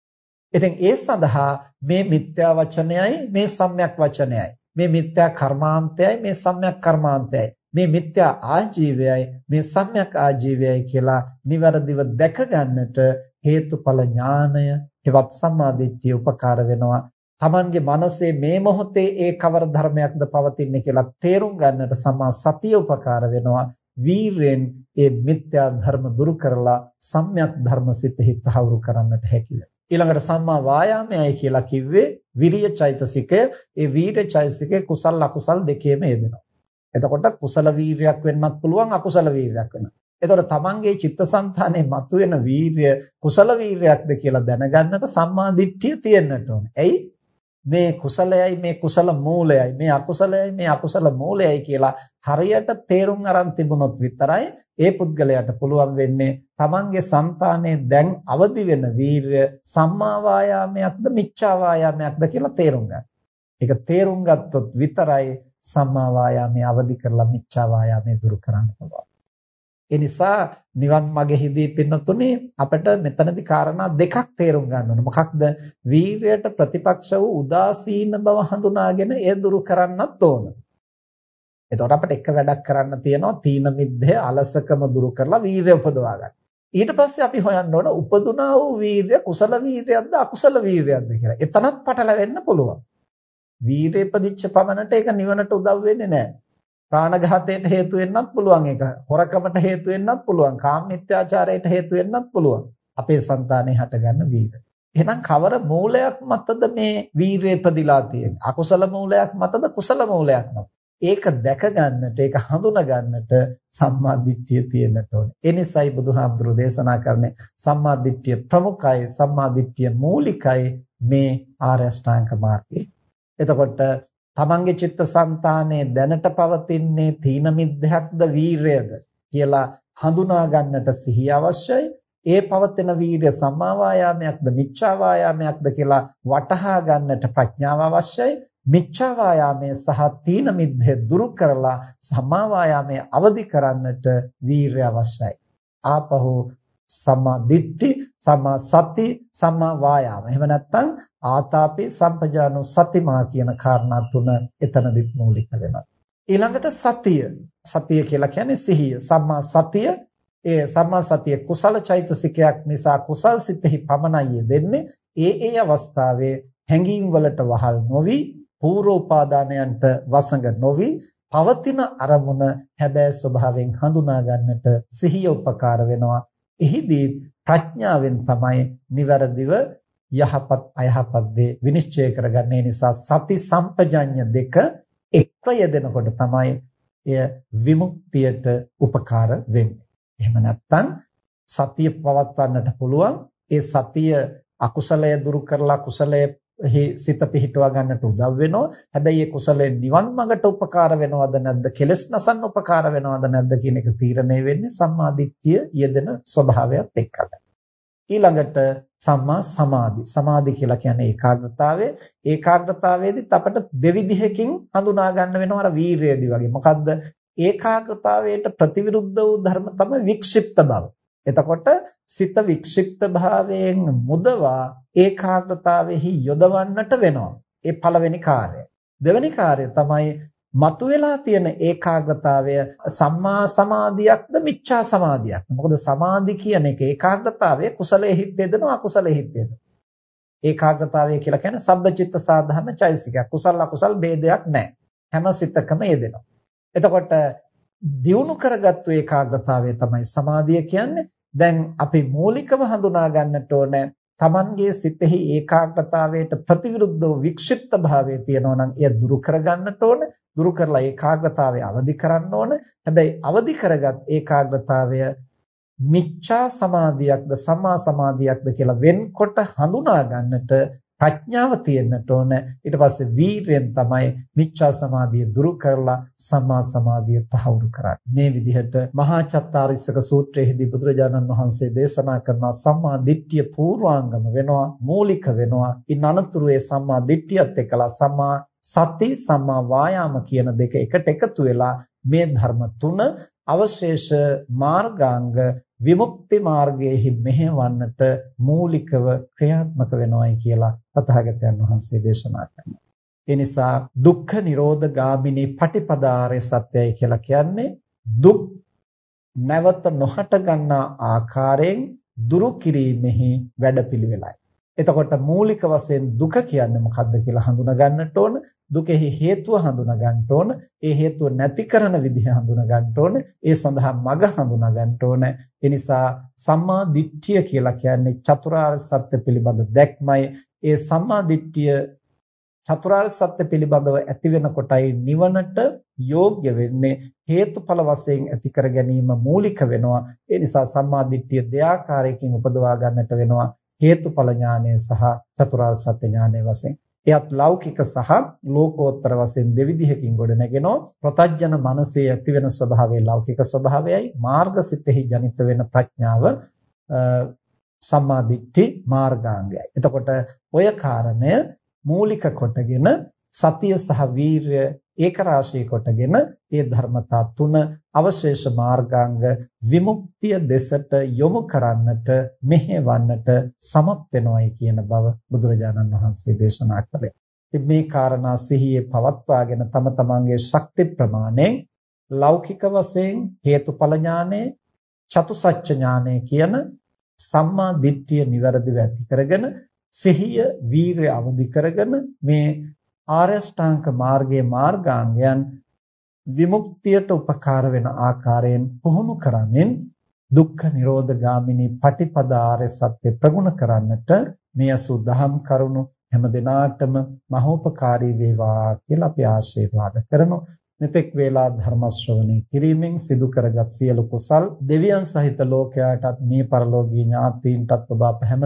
ඉතින් ඒ සඳහා මේ මිත්‍යා වචනයයි මේ සම්‍යක් වචනයයි මේ මිත්‍යා කර්මාන්තයයි මේ සම්‍යක් කර්මාන්තයයි මේ මිත්‍යා ආජීවයයි මේ සම්‍යක් ආජීවයයි කියලා નિවරදිව දැක ගන්නට හේතුඵල ඥානය එවත් සම්මාදිට්ඨිය උපකාර වෙනවා Tamange මනසේ මේ මොහොතේ ඒ කවර ධර්මයක්ද පවතින්නේ කියලා තේරුම් ගන්නට සම්මා සතිය උපකාර වෙනවා වීරෙන් ඒ මිත්‍යා ධර්ම දුරු කරලා සම්‍යක් ධර්ම සිතෙහි තහවුරු කරන්නට හැකියි ඊළඟට සම්මා වායාමයයි කියලා කිව්වේ විරිය චෛතසිකය. ඒ වීර්ය චෛතසිකය කුසල් අකුසල් දෙකේම යෙදෙනවා. එතකොට කුසල වීර්යයක් වෙන්නත් පුළුවන් අකුසල වීර්යයක් වෙන්නත්. එතකොට තමන්ගේ චිත්තසංතානයේ මතුවෙන වීර්ය කුසල වීර්යයක්ද කියලා දැනගන්නට සම්මා දිට්ඨිය තියෙන්නට ඕනේ. ඇයි? මේ කුසලයයි මේ කුසල මූලයයි මේ අකුසලයයි මේ අකුසල මූලයයි කියලා හරියට තේරුම් අරන් තිබුණොත් විතරයි ඒ පුද්ගලයාට පුළුවන් වෙන්නේ තමන්ගේ సంతානයේ දැන් අවදි වෙන වීරය සම්මා වායාමයක්ද මිච්ඡා වායාමයක්ද කියලා තේරුම් ගන්න. ඒක තේරුම් ගත්තොත් විතරයි සම්මා වායාමයේ අවදි කරලා මිච්ඡා වායාමයේ දුරු කරන්න පුළුවන්. ඒ නිසා නිවන් මාගෙහිදී පින්නතුනේ අපිට මෙතනදී කාරණා දෙකක් තේරුම් ගන්න ඕනේ. මොකක්ද? වීරයට ප්‍රතිපක්ෂ වූ උදාසීන බව හඳුනාගෙන එය දුරු කරන්නත් ඕන. එතකොට අපිට එක වැඩක් කරන්න තියෙනවා තීන මිද්දේ අලසකම දුරු කරලා වීරිය උපදවා ගන්න. ඊට පස්සේ අපි හොයන්න ඕන උපදුනා වූ වීරිය කුසල වීරියක්ද අකුසල වීරියක්ද කියලා. එතනත් පටලවෙන්න පුළුවන්. වීරිය ඉපදිච්ච පමණට ඒක නිවනට උදව් වෙන්නේ නැහැ. ප්‍රාණඝාතයට හේතු වෙන්නත් පුළුවන් ඒක. හොරකමට හේතු වෙන්නත් පුළුවන්. කාමමිත්‍යාචාරයට හේතු වෙන්නත් පුළුවන්. අපේ సంతානේ හටගන්න වීරිය. එහෙනම් කවර මූලයක් මතද මේ වීරිය ඉපදිලා තියෙන්නේ? අකුසල මූලයක් මතද කුසල මූලයක් මතද? ඒක දැක ගන්නට ඒක හඳුනා ගන්නට සම්මා දිට්ඨිය තියෙන්නට ඕනේ. ඒ නිසායි බුදුහාමුදුරෝ දේශනා කරන්නේ සම්මා දිට්ඨිය ප්‍රමුඛයි සම්මා දිට්ඨිය මූලිකයි මේ ආර්ය අෂ්ටාංග මාර්ගයේ. එතකොට තමන්ගේ චිත්තසංතානයේ දැනට පවතින්නේ තීන මිද්දයක්ද වීරයද කියලා හඳුනා ගන්නට සිහිය අවශ්‍යයි. ඒ පවතින වීර්ය සම්මා වායාමයක්ද මිච්ඡා වායාමයක්ද කියලා වටහා ගන්නට ප්‍රඥාව අවශ්‍යයි. මිච්ඡා වායාමයේ සහ තීන මිද්දේ දුරු කරලා සම්මා වායාමයේ අවදි කරන්නට වීර්ය අවශ්‍යයි. ආපහු සම්මා දිට්ඨි, සම්මා සති, සම්මා වායාම. එහෙම නැත්නම් ආතාපේ සම්පජානෝ සතිමා කියන කාරණා තුන එතනදිත් මූලික වෙනවා. ඊළඟට සතිය. සතිය කියලා කියන්නේ සිහිය. සම්මා සතිය ඒ සම්මා සතිය කුසල චෛතසිකයක් නිසා කුසල් සිතෙහි පමණයි දෙන්නේ. ඒ ඒ අවස්ථාවේ හැඟීම් වලට වහල් නොවි පූර්වෝපාදානයන්ට වසඟ නොවි පවතින අරමුණ හැබෑ ස්වභාවයෙන් හඳුනා ගන්නට සිහිය උපකාර වෙනවා. එහිදී ප්‍රඥාවෙන් තමයි නිවැරදිව යහපත් අයහපත් දේ විනිශ්චය කරගන්නේ නිසා සති සම්පජඤ්ඤ දෙක එක්ව යෙදෙනකොට තමයි එය විමුක්තියට උපකාර වෙන්නේ. එහෙම නැත්නම් සතිය පවත්වන්නට පුළුවන්. ඒ සතිය අකුසලය දුරු කරලා කුසලය සිත පිහිටවා ගන්නට උදව් වෙනවා. හැබැයි ඒ කුසලයෙන් නිවන් මඟට උපකාර වෙනවද නැද්ද? කෙලස් නසන්න උපකාර වෙනවද නැද්ද කියන එක තීරණය වෙන්නේ සම්මා දිට්ඨිය යෙදෙන ස්වභාවයත් එක්කලා. ඊළඟට සම්මා සමාධි. සමාධි කියලා කියන්නේ ඒකාග්‍රතාවය. ඒකාග්‍රතාවයේදීත් අපිට දෙවිධයකින් හඳුනා ගන්න වෙනවා අර වීරයේදී වගේ. මොකද්ද? ඒකාග්‍රතාවයට ප්‍රතිවිරුද්ධ වූ ධර්ම තමයි වික්ෂිප්ත බව. එතකොට සිත වික්ෂිප්ත භාවයෙන් මුදවා ඒකාග්‍රතාවෙහි යොදවන්නට වෙනවා. ඒ පළවෙනි කාර්යය. දෙවෙනි කාර්යය තමයි මතුවලා තියෙන ඒකාග්‍රතාවය සම්මා සමාධියක්ද මිච්ඡා සමාධියක්ද? මොකද සමාධි කියන එක ඒකාග්‍රතාවය කුසලයේ හිත් දෙදෙනවා අකුසලයේ හිත් දෙදෙනවා. ඒකාග්‍රතාවය කියලා කියන්නේ සබ්බචිත්ත සාධාරණ චෛසිකයක්. කුසල අකුසල් ભેදයක් නැහැ. හැම සිතකම යෙදෙනවා. එතකොට දියුණු කරගත්තු ඒකාග්‍රතාවය තමයි සමාධිය කියන්නේ. දැන් අපි මූලිකව හඳුනා ගන්නට ඕන තමන්ගේ සිතෙහි ඒකාග්‍රතාවයට ප්‍රතිවිරුද්ධ වූ වික්ෂිප්ත භාවයේ තියෙනවා නම් එය දුරු කරගන්නට ඕන. දුරු කරලා ඒකාග්‍රතාවය අවදි කරන්න ඕන. හැබැයි අවදි කරගත් ඒකාග්‍රතාවය මිච්ඡා සමාධියක්ද සම්මා සමාධියක්ද කියලා වෙන්කොට හඳුනා ගන්නට ප්‍රඥාව තියෙන්නට ඕන. ඊට පස්සේ වීරයෙන් තමයි මිච්ඡා සමාධිය දුරු කරලා සම්මා සමාධිය තහවුරු කරන්නේ. මේ විදිහට මහා චත්තාරිස්සක සූත්‍රයේදී බුදුරජාණන් වහන්සේ දේශනා කරන සම්මා දිට්ඨිය පූර්වාංගම වෙනවා මූලික වෙනවා. ඉන් අනතුරු ඒ සම්මා දිට්ඨියත් එක්කලා සම්මා සති සම්මා වායාම කියන දෙක එකට එකතු වෙලා මේ ධර්ම තුන අවශේෂ මාර්ගාංග විමුක්ති මාර්ගයේහි මෙහෙවන්නට මූලිකව ක්‍රියාත්මක වෙනවයි කියලා තථාගතයන් වහන්සේ දේශනා කරනවා. ඒ නිසා දුක්ඛ නිරෝධ ගාමිනී පටිපදාරේ සත්‍යයි කියලා කියන්නේ දුක් නැවත නොහට ගන්නා ආකාරයෙන් දුරු කිරීමෙහි වැඩපිළිවෙලයි. එතකොට මූලික වශයෙන් දුක කියන්නේ මොකක්ද කියලා හඳුනා ගන්නට ඕන. දුකෙහි හේතුව හඳුනා ගන්නට ඕන. ඒ හේතුව නැති කරන විදිහ හඳුනා ගන්නට ඕන. ඒ සඳහා මඟ හඳුනා ගන්නට ඕන. ඒ නිසා සම්මා දිට්ඨිය කියලා කියන්නේ චතුරාර්ය සත්‍ය පිළිබඳ දැක්මයි. ඒ සම්මා දිට්ඨිය චතුරාර්ය සත්‍ය පිළිබඳව ඇති වෙනකොටයි නිවනට යෝග්‍ය වෙන්නේ හේතුඵල වශයෙන් ඇති කර ගැනීම මූලික වෙනවා ඒ නිසා සම්මා දිට්ඨිය දෙආකාරයකින් උපදවා ගන්නට වෙනවා හේතුඵල ඥානය සහ චතුරාර්ය සත්‍ය ඥානය වශයෙන් එයත් ලෞකික සහ ලෝකෝත්තර වශයෙන් දෙවිධයකින් ගොඩ නැගෙනෝ ප්‍රතඥන මනසේ ඇති වෙන ස්වභාවය ලෞකික ස්වභාවයයි මාර්ගසිතෙහි ජනිත වෙන ප්‍රඥාව සම්මාදිට්ඨි මාර්ගාංගයයි. එතකොට ඔය කාරණය මූලික කොටගෙන සතිය සහ වීරය ඒක රාශී කොටගෙන ඒ ධර්මතා තුන අවශේෂ මාර්ගාංග විමුක්තිය දෙසට යොමු කරන්නට මෙහෙවන්නට සමත් වෙනවයි කියන බව බුදුරජාණන් වහන්සේ දේශනා කළේ. ඉතින් මේ කාරණා සිහියේ පවත්වාගෙන තම තමන්ගේ ශක්ති ප්‍රමාණයෙන් ලෞකික වශයෙන් හේතුඵල ඥානය චතුසත්‍ය ඥානය කියන සම්මා දිට්ඨිය નિවරදිව ඇති කරගෙන සිහිය වීරය අවදි කරගෙන මේ ආර්ය ශ්‍රාංක මාර්ගයේ මාර්ගාංගයන් විමුක්තියට උපකාර වෙන ආකාරයෙන් පුහුණු කරමින් දුක්ඛ නිරෝධ ගාමිනී පටිපදා ආර්ය සත්‍ය ප්‍රගුණ කරන්නට මේ අසුදහම් කරුණු හැම දිනාටම මහෝපකාරී වේවා කියලා අපි ආශිර්වාද කරනවා. මෙතෙක් වේලා ධර්ම ශ්‍රවණය කිරීමෙන් සිදු කරගත් සියලු කුසල් දෙවියන් සහිත ලෝකයාටත් මේ පරලෝකීය ඥාතීන්ටත් ඔබ අප හැම